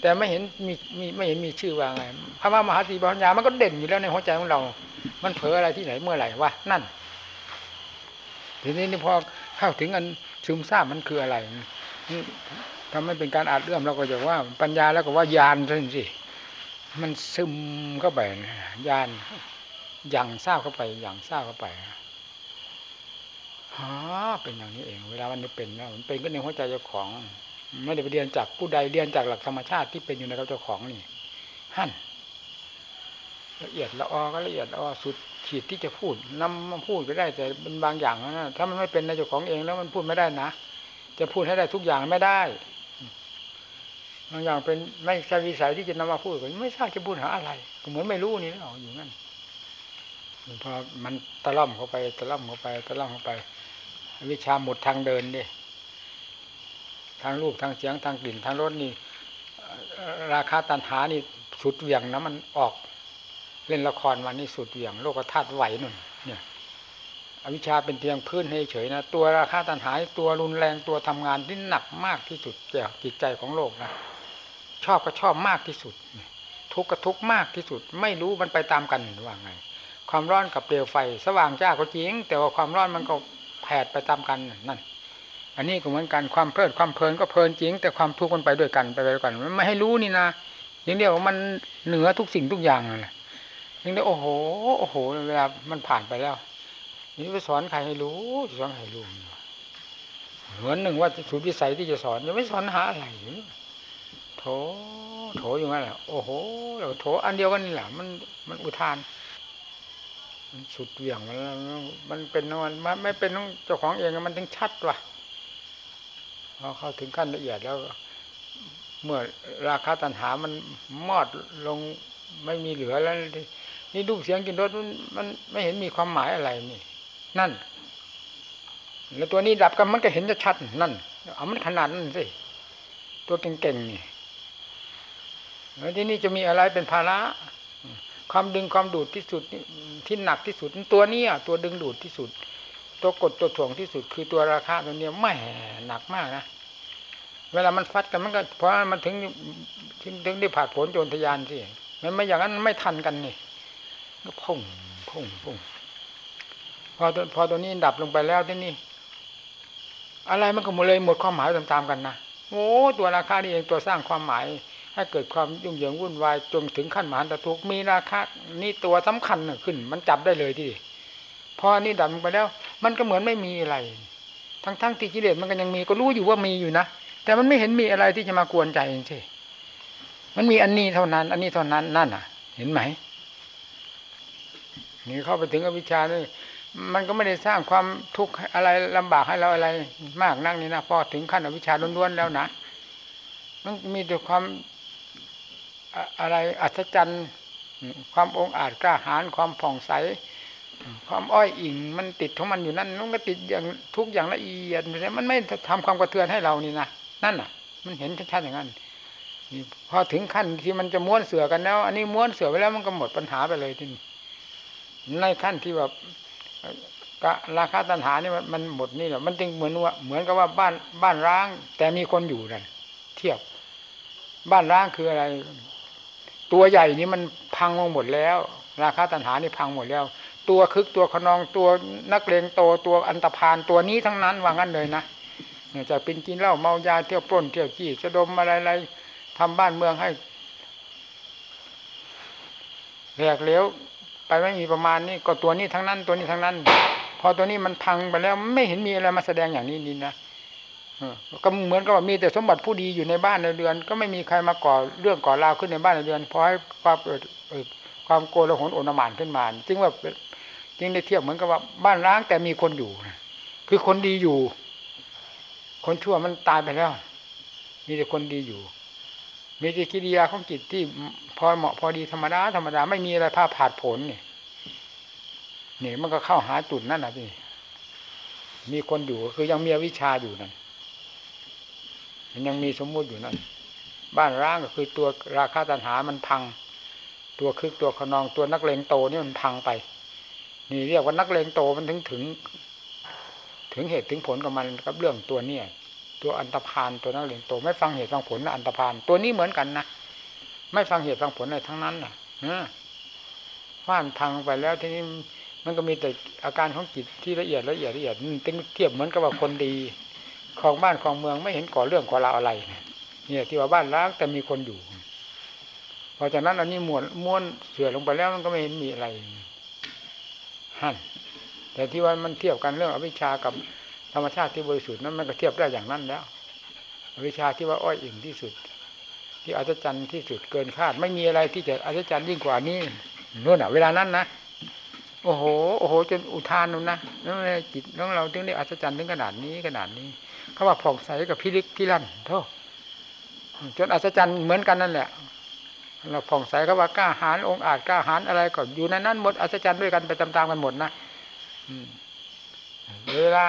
[SPEAKER 1] แต่ไม่เห็นมีมีไม่เห็นมีชื่อว่าไงคำว่ามหาสีปัญญามันก็เด่นอยู่แล้วในหัวใจของเรา มันเผลออะไรที่ไหนเมื่อไหร่วะนั่น ทีนี้นี่พอเข้าถึงอันซึมซาบมันคืออะไรทำให้เป็นการอาจเลื่อมเราก็จะว่า ปัญญาแล้วก็ว่ายานสิสิมันซึมเข้าไปยานอย่างเศร้าเข้าไปอย่างเศร้าเข้าไป ฮะเป็นอย่างนี้เอง เวลามันเป็นนะมันเป็นก็ในหัวใจเจ้าของ ไม่ได้ไปเรียนจากผู้ใดเรียนจากหลักธรรมชาติที่เป็นอยู่ในเจ้าของนี่หั่นละเอียดละออก็ละเอียดละออสุดขีดที่จะพูดนำมาพูดก็ได้แต่เป็นบางอย่างนะถ้ามันไม่เป็นในเจ้าของเองแล้วมันพูดไม่ได้นะจะพูดให้ได้ทุกอย่างไม่ได้บางอย่างเป็นไม่ใช่วิสัยที่จะนำมาพูดก็ไม่ทราบจะพูดหาอะไรก็เหมือนไม่รู้นี่แล้วอยู่นั่นพอมันตะล่อมเข้าไปตะล่อมเข้าไปตะล่อมเข้าไป วิชาหมดทางเดินดิทางรูปทางเสียงทางกลิ่นทางรสนี่ ราคาตันหานี่สุดเหวี่ยงนะมันออก เล่นละครวันนี้สุดเหวี่ยง โลกธาตุไหวนุ่น เนี่ย อวิชชาเป็นเพียงพื้นให้เฉยนะตัวราคาตันหาตัวรุนแรงตัวทำงานที่หนักมากที่สุดแก่จิตใจของโลกนะชอบก็ชอบมากที่สุด ทุกข์ก็ทุกข์มากที่สุด ไม่รู้มันไปตามกันว่าไง ความร้อนกับเปลวไฟ สว่างจ้าก็จริง แต่ว่าความร้อนมันก็ แผดไปตามกันนั่น อันนี้ก็เหมือนกันความเพลิดความเพลินก็เพลินจริง แต่ความทุกข์มันไปด้วยกันไปด้วยกัน มันไม่ให้รู้นี่นะอย่างเดียวมันเหนือทุกสิ่งทุกอย่างเลยอย่างเดียวโอ้โหโอ้โหเวลามันผ่านไปแล้ว นี่ไปสอนใครให้รู้สอนใครรู้เหมือนหนึ่งว่าสุดวิสัยที่จะสอนยังไม่สอนหาอะไรโถโถอยู่นั่นแหละโอ้โหเราโถอันเดียวกันนี่แหละมันมันอุทาน สุดเหวี่ยงมันมันเป็นมันไม่เป็นต้องเจ้าของเองมันถึงชัดว่ะพอเข้าถึงขั้นละเอียดแล้ว เมื่อราคาตัณหามันมอดลงไม่มีเหลือแล้ว นี่รูปเสียงกินรสมันมันไม่เห็นมีความหมายอะไรนี่ นั่น แล้วตัวนี้ดับกันมันก็เห็นจะชัดนั่น เอามันขนาดนั้นสิตัวเก่งๆนี่แล้วที่นี่จะมีอะไรเป็นภาระ ความดึงความดูดที่สุดที่หนักที่สุดตัวนี้ตัวดึงดูดที่สุด ตัวกดตัวถ่วงที่สุด คือตัวราคาตัวเนี้ยไม่หนักมากนะเวลามันฟัดกันมันก็เพราะมันถึงถึงถึงได้ผ่าผลโจรทยานสิมันไม่อย่างนั้นไม่ทันกันนี่ก็พุ่งพุ่งพุ่งพอพอตัวนี้ดับลงไปแล้วที่นี่ อะไรมันก็หมดเลยหมดความหมายตามๆกันนะโอ้ตัวราคานี่เองตัวสร้างความหมาย ให้เกิดความยุ่งเหยิงวุ่นวายจนถึงขั้นมหันตทุกมีราคานี่ตัวสำคัญขึ้น มันจับได้เลยที่พอนี่ดับไปแล้ว มันก็เหมือนไม่มีอะไร ทั้งๆทที่กิเลสมันก็ยังมีก็รู้อยู่ว่ามีอยู่นะแต่มันไม่เห็นมีอะไรที่จะมากวนใจเองใช่มันมีอันนี้เท่านั้น อันนี้เท่านั้นนั่นอะ เห็นไหมนี่เข้าไปถึงอวิชชานี่มันก็ไม่ได้สร้างความทุกข์อะไรลำบากให้เราอะไร มากนั่งนี่นะพอถึงขั้นอวิชชาล้วนๆแล้วนะมันมีแต่ความ อะไรอัศจรรย์ความองอาจกล้าหาญความผ่องใส ความอ้อยอิงมันติดของมันอยู่นั่นมันก็ติดอย่างทุกอย่างละเอียดมันไม่ทำความกระเทือนให้เรานี่นะนั่นอะ มันเห็นชัดๆอย่างนั้นพอถึงขั้นที่มันจะม้วนเสือกันแล้ว อันนี้ม้วนเสือไปแล้วมันก็หมดปัญหาไปเลยที่นี่ในขั้นที่แบบราคาตันหานี่มันหมดนี่แหละมันจึงเหมือนว่าเหมือนกับว่าบ้านบ้านร้าง แต่มีคนอยู่นั่นเทียบ บ้านร้างคืออะไร ตัวใหญ่นี่มันพังลงหมดแล้ว ราคาตันหานี่พังหมดแล้ว ตัวคึกตัวขนองตัวนักเลงโตตัวอันตรพานตัวนี้ทั้งนั้นว่างั้นเลยนะจะเป็นกินเหล้าเมายาเที่ยวปล้นเที่ยวจี้สะดมอะไรอะไรทำบ้านเมืองให้แหลกเหลวไปไม่มีประมาณนี้ก็ตัวนี้ทั้งนั้น ตัวนี้ทั้งนั้น พอตัวนี้มันพังไปแล้วไม่เห็นมีอะไรมาแสดงอย่างนี้นี่นะ ก็เหมือนกับว่ามีแต่สมบัติผู้ดีอยู่ในบ้านในเรือน ก็ไม่มีใครมาก่อเรื่องก่อราวขึ้นในบ้านในเรือนพอให้ความเกิดความโกลาหลโอนมานขึ้นมาจึงว่าจึงได้เทียบเหมือนกับว่าบ้านร้างแต่มีคนอยู่คือคนดีอยู่ คนชั่วมันตายไปแล้ว มีแต่คนดีอยู่ มีแต่กิริยาของจิตที่พอเหมาะพอดีธรรมดาธรรมดาไม่มีอะไรพาผาดผลนี่นี่มันก็เข้าหาจุดนั่นนะพี่มีคนอยู่คือยังมีวิชาอยู่นั่น มันยังมีสมมุติอยู่นั่นบ้านร้างก็คือตัวราคาตันหามันพัง ตัวคึกตัวขนองตัวนักเลงโตนี่มันพังไป นี่เรียกว่านักเลงโตมันถึงถึง ถึงเหตุถึงผลกับมันกับเรื่องตัวเนี้ยตัวอันตรพานตัวนักเลงโต ไม่ฟังเหตุฟังผลนะอันตรพาน ตัวนี้เหมือนกันนะไม่ฟังเหตุฟังผลอะไรทั้งนั้นน่ะฟ้านพังไปแล้วทีนี้มันก็มีแต่อาการของจิตที่ละเอียดละเอียดละเอียดตึงเทียบเหมือนกับว่าคนดี ของบ้านของเมืองไม่เห็นก่อเรื่องก่อราวอะไรเนี่ยที่ว่าบ้านร้างแต่มีคนอยู่พอจากนั้นอันนี้ม้วนม้วนเสือลงไปแล้วมันก็ไม่เห็นมีอะไรฮั่นแต่ที่ว่ามันเทียบกันเรื่องอวิชากับธรรมชาติที่บริสุทธิ์นั้นมันก็เทียบได้อย่างนั้นแล้ว อวิชาที่ว่าอ้อยอิ่งที่สุด ที่อัศจรรย์ที่สุดเกินคาด ไม่มีอะไรที่จะอัศจรรย์ยิ่งกว่านี้นู่นอะ เวลานั้นนะโอ้โห โอ้โห จนอุทานนู่นนะนั่นจิตของเราถึงได้อัศจรรย์ถึงขนาดนี้ขนาดนี้ เขาว่าผ่องใสกับพิลึกพิลั่นโทษจนอัศจรรย์เหมือนกันนั่นแหละ เราผ่องใสก็ว่ากล้าหาญองค์อาจกล้าหาญอะไรก็อยู่ในนั้นหมดอัศจรรย์ด้วยกันไปตามๆกันหมดนะเวลา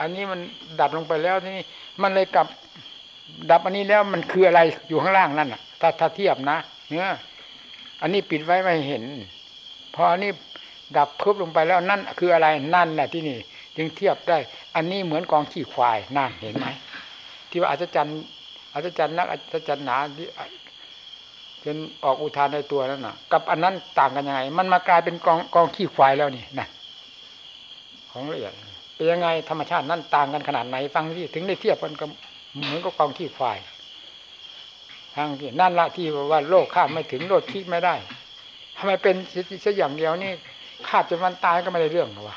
[SPEAKER 1] อันนี้มันดับลงไปแล้วที่นี่มันเลยกลับ ดับอันนี้แล้วมันคืออะไรอยู่ข้างล่างนั่นอะ ถ้าถ้าเทียบนะเนี่ยอันนี้ปิดไว้ไม่เห็น พออันนี้ดับเพิ่มลงไปแล้วนั่นคืออะไรนั่นแหละที่นี่ จึงเทียบได้ อันนี้เหมือนกองขี้ควายนั่นเห็นไหมที่ว่าอัศจรรย์อัศจรรย์นักอัศจรรย์หนาที่จนออกอุทานในตัวนั่นน่ะ กับอันนั้นต่างกันยังไง มันมากลายเป็นกองกองขี้ควายแล้วนี่นั่นของละเอียดเป็นยังไงธรรมชาตินั่นต่างกันขนาดไหน ฟังที่ถึงได้เทียบกันกับเหมือนกับกองขี้ควายทางที่นั่นละที่ว่าโลกข้ามไม่ถึงโลดคิดไม่ได้ทำไมเป็นสักอย่างเดียวนี่ขาดจนวันตายก็ไม่ได้เรื่องหรอวะ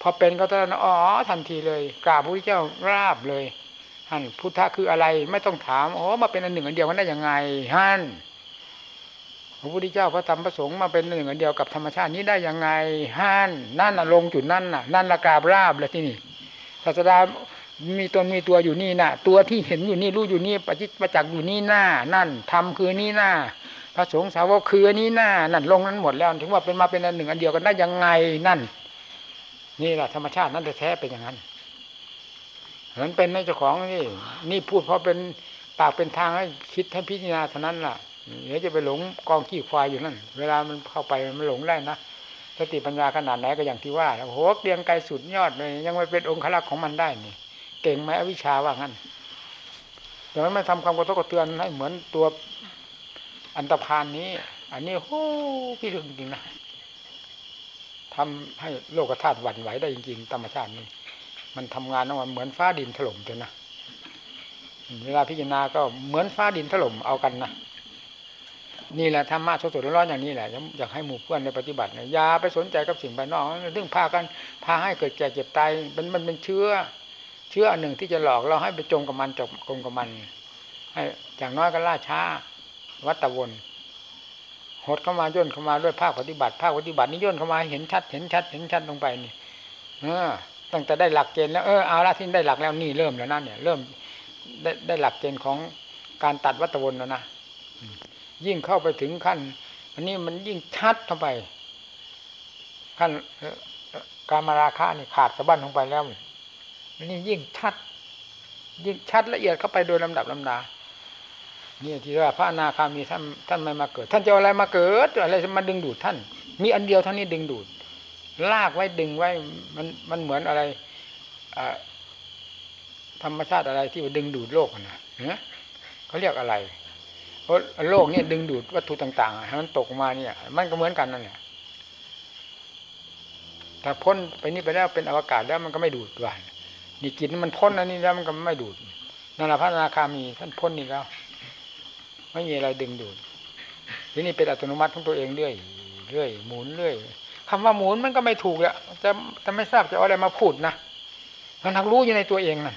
[SPEAKER 1] พอเป็นก็ตอนอ๋อทันทีเลยกราบพระพุทธเจ้าราบเลยท่านพุทธะคืออะไรไม่ต้องถามโอ้มาเป็นอันหนึ่งอันเดียวกันได้ยังไงท่านพระพุทธเจ้าพระธรรมพระสงฆ์มาเป็นหนึ่งอันเดียวกับธรรมชาตินี้ได้ยังไงฮั่นนั่นน่ะลงจุดนั่นน่ะนั่นละกราบราบเลยที่นี่ศาสดามีตนมีตัวอยู่นี่น่ะ ตัวที่เห็นอยู่นี่รู้อยู่นี่ปฏิประจักษ์อยู่นี่หน้า นั่นธรรมคือนี่หน้า พระสงฆ์สาวกคือนี้หน้านั่นลงนั้นหมดแล้ว ถึงว่าเป็นมาเป็นอันหนึ่งอันเดียวกันได้ยังไงนั่น นี่แหละธรรมชาตินั่นแท้เป็นอย่างนั้นนั้นเป็นในเจ้าของนี่ นี่พูดเพราะเป็นปากเป็นทางให้คิดให้พิจารณาเท่านั้นล่ะเดี๋ยวจะไปหลงกองขี้ควายอยู่นั่น เวลามันเข้าไปมันหลงได้นะสติปัญญาขนาดไหนก็อย่างที่ว่าโอ้โหเรียงไกลสุดยอดเลยยังไม่เป็นองค์ขลักของมันได้นี่ เก่งไหมอวิชาว่างั้นแต่มันไม่ทำความกระทบกระเทือนให้เหมือนตัวอันตรพานนี้ อันนี้โอ้พี่ถึงจริงนะ ทำให้โลกธาตุหวั่นไหวได้จริงๆธรรมชาตินี้ มันทำงานออกมาเหมือนฟ้าดินถล่มเลยนะเวลาพิจารณาก็เหมือนฟ้าดินถล่มเอากันนะนี่แหละธรรมะสดๆร้อนๆอย่างนี้แหละอยากให้หมู่เพื่อนในปฏิบัติเนี่ยอย่าไปสนใจกับสิ่งภายนอกเรื่องพากันพาให้เกิดแก่เจ็บตายมันมันเป็นเชื้อ เชื้ออันหนึ่งที่จะหลอกเราให้ไปจมกับมันจบกลมกับมันให้อย่างน้อยก็ล่าช้า วัตวน หดเข้ามาย่นเข้ามาด้วยภาคปฏิบัติภาคปฏิบัตินี่ย่นเข้ามาเห็นชัด เห็นชัด เห็นชัดลงไปนี่เออตั้งแต่ได้หลักเกณฑ์แล้วเออเอาละที่ได้หลักแล้วนี่เริ่มแล้วนั่นเนี่ย เริ่มได้ได้หลักเกณฑ์ของการตัดวัตวนแล้วนะยิ่งเข้าไปถึงขั้น อันนี้มันยิ่งชัดเข้าไป ขั้นการมาราคานี่ขาดสะบั้นลงไปแล้วนี่ยิ่งชัด ยิ่งชัดละเอียดเข้าไปโดยลำดับลำดา นี่ที่ว่าพระอนาคามีท่านท่านไม่มาเกิด ท่านจะอะไรมาเกิดอะไรมาดึงดูดท่าน มีอันเดียวเท่านี้ดึงดูด ลากไว้ดึงไว้มันมันเหมือนอะไรธรรมชาติอะไรที่ดึงดูดโลกนะเนี่ยเขาเรียกอะไรโลกเนี่ยดึงดูดวัตถุต่างๆให้มันตกมาเนี่ย มันก็เหมือนกันนั่นแหละถ้าพ้นไปนี่ไปแล้วเป็นอวกาศแล้วมันก็ไม่ดูดว่านนี่กินมันพ้นอันนี้แล้วมันก็ไม่ดูดนั่นแหละพระนาคามีท่านพ้นนี่แล้ว ไม่มีอะไรดึงดูดทีนี้เป็นอัตโนมัติของตัวเองเรื่อยเรื่อยหมุนเรื่อยคำว่าหมุนมันก็ไม่ถูกแล้วจะจะไม่ทราบจะเอาอะไรมาพูดนะมันทักรู้อยู่ในตัวเองนะ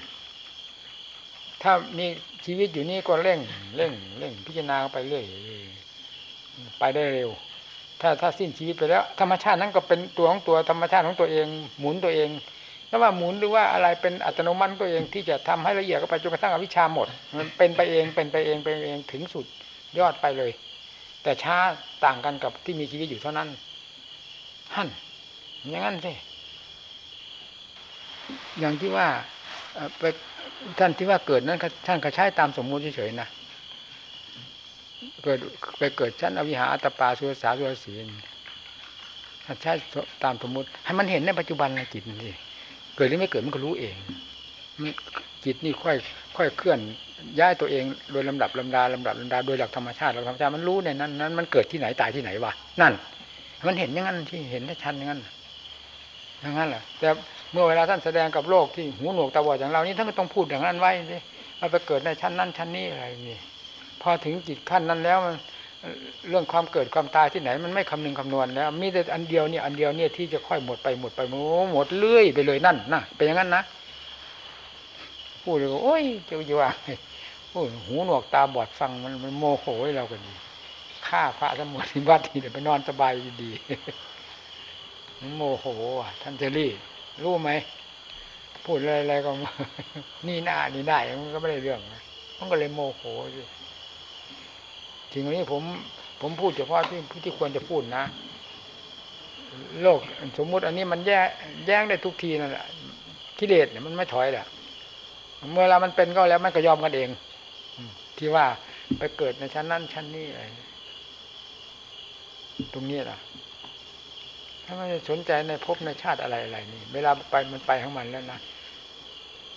[SPEAKER 1] ถ้ามีชีวิตอยู่นี่ก็เร่งเร่งเร่งพิจารณาไปเรื่อยไปได้เร็ว ถ้าถ้าสิ้นชีวิตไปแล้ว ธรรมชาตินั้นก็เป็นตัวของตัวธรรมชาติของตัวเอง หมุนตัวเอง แล้วว่าหมุนหรือว่าอะไรเป็นอัตโนมัติตัวเองที่จะทำให้ละเอียดเข้าไปจนกระทั่งอวิชาหมด มันเป็นไปเองเป็นไปเองเป็นเองถึงสุดยอดไปเลย แต่ช้าต่างกันกับที่มีชีวิตอยู่เท่านั้นท่านอย่างนั้นสิอย่างที่ว่าไปท่านที่ว่าเกิดนั้นท่านก็ใช้ตามสมมุติเฉยๆนะเกิดไปเกิดชั้นอวิหาอัตปาสุรสาสุรศีท่านใช้ตามสมมุติ ให้มันเห็นในปัจจุบันในจิตนี่ เกิดหรือไม่เกิดมันก็รู้เองมันจิตนี่ค่อย ค่อยเคลื่อนย้ายตัวเองโดยลำดับลำดาลำดับลำดาโดยหลักธรรมชาติหลักธรรมชาติมันรู้ในนั้นนั้น มันเกิดที่ไหนตายที่ไหนวะนั่น มันเห็นอย่างนั้นที่เห็นได้ชัดอย่างนั้นอย่างนั้นแหละแต่เมื่อเวลาท่านแสดงกับโลกที่หูหนวกตาบอดอย่างเรานี้ท่านก็ต้องพูดอย่างนั้นไว้สิว่าไปเกิดในชั้นนั้นชั้นนี้อะไรนี่พอถึงจิตขั้นนั้นแล้วมัน เรื่องความเกิดความตายที่ไหน มันไม่คำนึงคำนวณแล้วมีแต่อันเดียวเนี่ยอันเดียวเนี่ยที่จะค่อยหมดไปหมดไปหมดเรื่อยไปเลยนั่นนะเป็นอย่างนั้นนะพูดเลยโอ้ยเจ้าอยู่ว่าโอ้หูหนวกตาบอดฟังมันมันโมโหเราก็ดีฆ่าพระสมุทรวัดที่เดี๋ยวไปนอนสบายดีโมโหท่านเจรี่รู้ไหมพูดอะไรๆก็นี่หน้านี่ได้มันก็ไม่ได้เรื่องมันก็เลยโมโหอยู่ ถึงวันนี้ผมผมพูดเฉพาะที่ที่ควรจะพูดนะ โลกสมมุติอันนี้มันแย่แย้งได้ทุกทีนั่นแหละกิเลสเนี่ยมันไม่ถอยแหละเมื่อเรามันเป็นก็แล้วมันก็ยอมกันเองที่ว่าไปเกิดในชั้นนั้นชั้นนี้อะไรตรงนี้ล่ะ ถ้าไม่สนใจในภพในชาติอะไรอะไรนี่ เวลาไปมันไปของมันแล้วนะ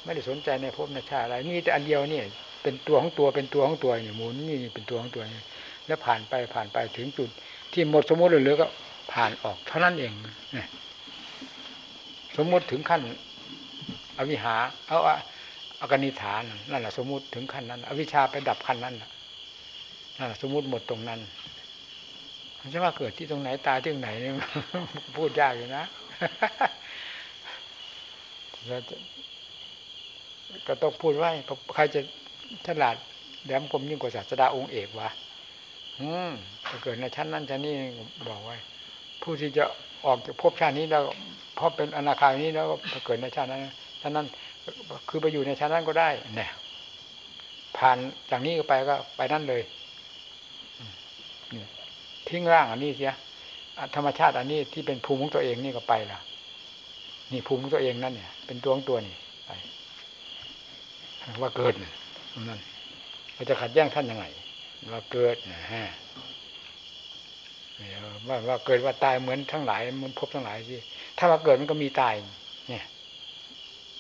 [SPEAKER 1] ไม่ได้สนใจในภพในชาติอะไรนี่แต่อันเดียวนี่ เป็นตัวของตัวเป็นตัวของตัวนี่หมุนนี่เป็นตัวของตัวนี่แล้วผ่านไปผ่านไปถึงจุด ที่หมดสมมติเหลือก็ผ่านออกเท่านั้นเองเนี่ยสมมติถึงขั้น อวิหา เอาอากนิฐานนั่นแหละสมมติถึงขั้นนั้น อวิชาไปดับขั้นนั้นนั่นแหละสมมติหมดตรงนั้นมันจะว่าเกิดที่ตรงไหนตายที่ตรงไหนนี่พูดยากอยู่นะก็ต้องพูดไว้ใครจะ ฉลาดแหลมคมยิ่งกว่าศาสดาองค์เอกวะอืมเกิดในชั้นนั้นชั้นนี้บอกไว้ ผู้ที่จะออกจากภพชาตินี้แล้วพอเป็นอนาคานี้แล้วก็เกิดในชาตินั้นชั้นนั้น คือไปอยู่ในชั้นนั้นก็ได้เนี่ยผ่านจากนี้ไปก็ไปนั่นเลยทิ้งร่างอันนี้เสียธรรมชาติอันนี้ที่เป็นภูมิของตัวเองนี่ก็ไปละนี่ภูมิของตัวเองนั่นเนี่ย เป็นตัวของตัวนี่ไปว่าเกิด นั่นเราจะขัดแย้งท่านยังไงว่าเกิดนะฮะว่าว่าเกิดว่าตายเหมือนทั้งหลายมันพบทั้งหลายที่ถ้าว่าเกิดมันก็มีตาย เนี่ย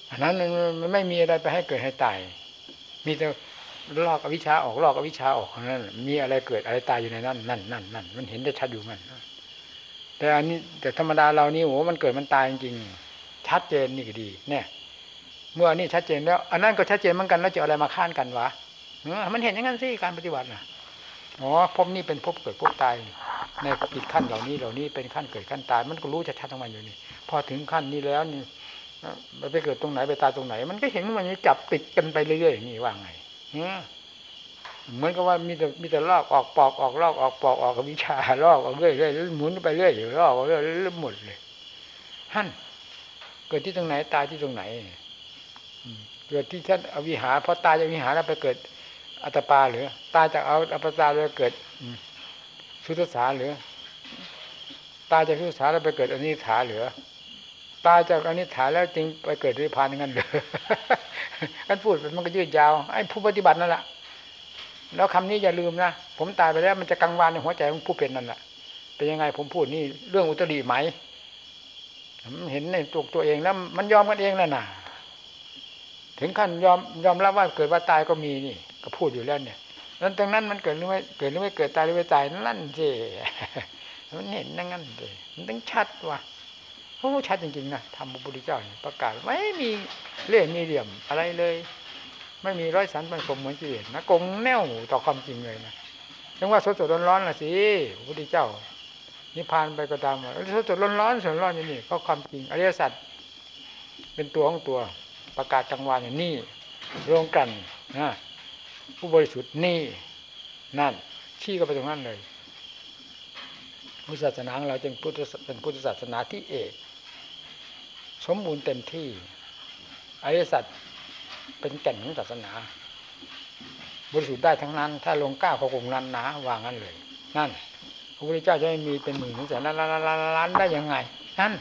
[SPEAKER 1] อันนั้นมันไม่มีอะไรไปให้เกิดให้ตาย มีแต่ลอกอวิชชาออกลอกอวิชชาออกนั้นมีอะไรเกิดอะไรตายอยู่ในนั้นนั่นนั่นนั่นมันเห็นได้ชัดอยู่มันแต่อันนี้แต่ธรรมดาเรานี่โอ้มันเกิดมันตายจริงชัดเจนนี่ก็ดี เนี่ย เมื่ออันนี้ชัดเจนแล้ว อันนั้นก็ชัดเจนเหมือนกันแล้วจะอะไรมาค้านกันวะมันเห็นอย่างนั้นสิการปฏิบัตินะอ๋อพบนี่เป็นพบเกิดพบตายในกิจขั้นเหล่านี้เหล่านี้เป็นขั้นเกิดขั้นตาย มันก็รู้ชัดๆทั้งมันอยู่นี่ พอถึงขั้นนี้แล้วนี่ไปเกิดตรงไหนไปตายตรงไหน มันก็เห็นมันจับติดกันไปเรื่อยๆอย่างนี้ว่าไงเหมือนกับว่ามีแต่มีแต่ลอกออกปอกออกลอกออกปอกออกกับวิชาลอกออกเรื่อยเรื่อยหมุนไปเรื่อยอยู่ลอกเรื่อยเรื่อยหมดเลยฮั่นเกิดที่ตรงไหนตายที่ตรงไหน เกิดที่ท่านอวิหารพอตายจากวิหารแล้วไปเกิดอัตปาหรือ ตายจากเอาอัปตาแล้วเกิดสุทสาหรือ ตายจากสุทสาแล้วไปเกิดอนิถาหรือ ตายจากอนิถาแล้วจึงไปเกิดนิพพานงั้นเลยกันพูดมันก็ยืดยาวไอ้ผู้ปฏิบัตินั่นแหละแล้วคำนี้อย่าลืมนะผมตายไปแล้วมันจะกังวานในหัวใจของผู้เป็นนั่นแหละเป็นยังไงผมพูดนี่เรื่องอุตริไหมเห็นในตัวตัวเองแล้วมันยอมกันเองนั่นน่ะ ถึงขั้นยอมยอมรับว่าเกิดว่าตายก็มีนี่ ก็พูดอยู่แล้วเนี่ยนั้นตรงนั้นมันเกิดหรือไม่เกิดหรือไม่เกิดตายหรือไม่ตายนั่นสิมันเห็นนั่นงั้นเลยมันต้องชัดว่ะโอ้ชัดจริงๆนะทำพระพุทธเจ้าประกาศไม่มีเล่ห์มีเหลี่ยมอะไรเลย ไม่มีร้อยสันป็นผมเหมือนที่เห็นนะกงแน่วต่อความจริงเลยนะจังว่าสดสดร้อนๆล่ะสิพระพุทธเจ้า นิพพานไปก็ตามว่าสดสดร้อนๆสดร้อนอย่างนี้ก็ความจริงอริยสัจเป็นตัวของตัว ประกาศจังหวะอย่างนี้รวมกันนะผู้บริสุทธิ์นี่นั่นชี้ก็ไปตรงนั้นเลยพุทธศาสนาของเราจึงพุทธเป็นพุทธศาสนาที่เอกสมบูรณ์เต็มที่อริยสัจเป็นแก่นของศาสนา บริสุทธิ์ได้ทั้งนั้น ถ้าลงก้าวเขาคงนั้นนะวางนั้นเลย นั่นพระพุทธเจ้าจะไม่มีเป็นหมื่นแสนล้านล้านล้านได้ยังไง นั่น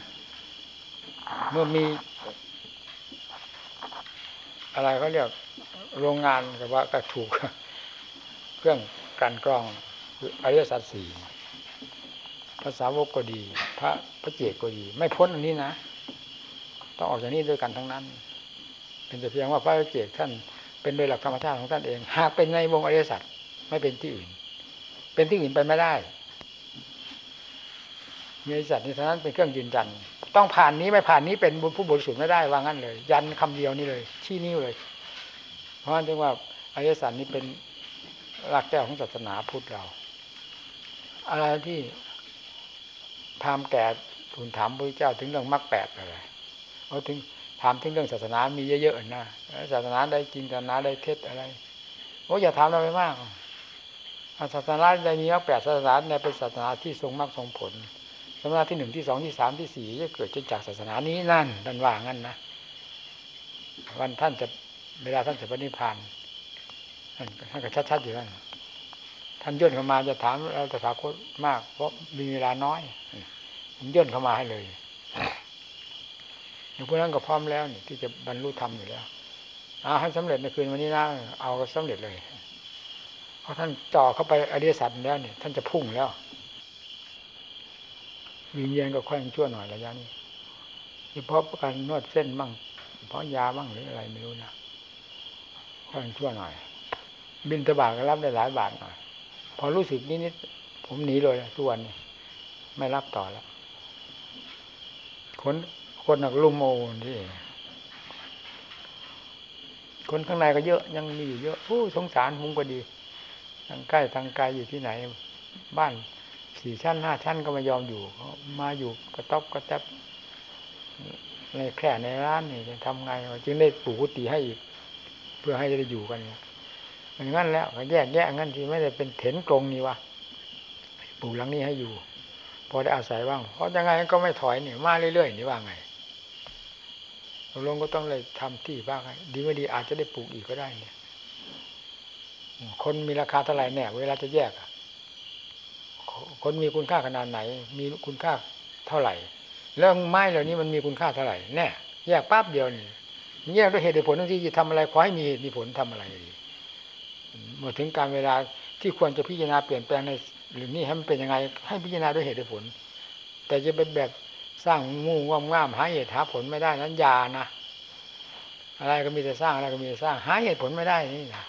[SPEAKER 1] เมื่อมี อะไรเขาเรียกโรงงานกับว่าก็ถูก เครื่องกันกรองอริยสัจสี่ภาษาวกก็ดี พระพระเจกก็ดี ไม่พ้นอันนี้นะ ต้องออกจากนี้ด้วยกันทั้งนั้น เป็นแต่เพียงว่าพระเจกท่านเป็นโดยหลักธรรมชาติของท่านเอง หากเป็นในวงอริยสัจไม่เป็นที่อื่น เป็นที่อื่นไปไม่ได้มีอริยสัจในท่านั้นเป็นเครื่องยืนยัน ต้องผ่านนี้ไม่ผ่านนี้เป็นผู้บริสุทธิ์ไม่ได้ว่างั้นเลย ยันคำเดียวนี้เลยชี้นิ้วเลย เพราะฉะนั้นจึงว่าอริยสัจนี้เป็นหลักแก้วของศาสนาพุทธเรา อะไรที่พามแก่ทูลถามพระเจ้าถึงเรื่องมรรคแปดอะไรเขาถึงถามถึงเรื่องศาสนามีเยอะๆนะศาสนาได้จริงศาสนาได้เท็จอะไรโอ้อย่าถามเราไปมากศาสนาใดมีมรรคแปดศาสนาในเป็นศาสนาที่ทรงมรรคทรงผลาสนาที่หนึ่งที่สองที่สามที่สี่จะเกิดจากศาสนานี้นั่นดันว่างั้นนะวันท่านจะเวลาท่านจะปฏิพานท่านท่านก็ชัดๆอยู่นั่นท่านย่นเข้ามาจะถามเราตถาคตมาก เพราะมีเวลาน้อยมันย่นเข้ามาให้เลยอย่างพวกนั้นก็พร้อมแล้วนี่ที่จะบรรลุธรรมอยู่แล้วเอาให้สำเร็จในคืนวันนี้นะเอาสำเร็จเลยเพราะท่านจ่อเข้าไปอริยสัจแล้วเนี่ยท่านจะพุ่งแล้ว วิญญาณก็ค่อยชั่วหน่อยระยะนี้เฉพาะการนวดเส้นบ้างเพราะยาบ้างหรืออะไรไม่รู้นะค่อยชั่วหน่อย บินตบาทก็รับได้หลายบาทหน่อย พอรู้สึกนิดๆผมหนีเลยทุกวันนี้ไม่รับต่อแล้วคนคนหนักลุ่มโมที่คนข้างในก็เยอะยังมีอยู่เยอะโอ้สงสารผมก็ดีทางใกล้ทางไกลอยู่ที่ไหน บ้าน สี่ชั้นห้าชั้นก็ไม่ยอมอยู่ มาอยู่กระต๊อบกระแทบในแคร่ในร้านนี่จะทำไงจึงได้ปลูกกุฏิให้อีก เพื่อให้ได้อยู่กันเนี่ยอย่างนั้นแล้วแยกแยะงั้นที่ไม่ได้เป็นเถนกรงนี่วะปลูกหลังนี้ให้อยู่ พอได้อาศัยบ้าง เพราะยังไงก็ไม่ถอยนี่มาเรื่อยๆนี่ว่าไงลงก็ต้องเลยทำที่บ้างดีไม่ดีอาจจะได้ปลูกอีกก็ได้เนี่ย คนมีราคาเท่าไหร่แน่เวลาจะแยกอะ คนมีคุณค่าขนาดไหน มีคุณค่าเท่าไหร่เรื่องไม้เหล่านี้มันมีคุณค่าเท่าไหร่แน่แยกปั๊บเดียวนี่แยกด้วยเหตุผลทั้งที่จะทำอะไรขอให้มีเหตุมีผลทำอะไรดีเมื่อถึงการเวลาที่ควรจะพิจารณาเปลี่ยนแปลงในหรือนี่ให้มันเป็นยังไง ให้พิจารณาด้วยเหตุผล แต่จะเป็นแบบสร้างมู่ง่ามง่ามหาเหตุหาผลไม่ได้นั้นยานะอะไรก็มีแต่สร้างอะไรก็มีแต่สร้างหาเหตุผลไม่ได้นี่นะ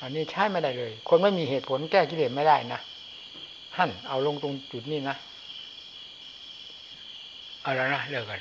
[SPEAKER 1] อันนี้ใช้ไม่ได้เลย คนไม่มีเหตุผลแก้กิเลสไม่ได้นะหั่นเอาลงตรงจุดนี้นะ เอาแล้วนะเลิกกัน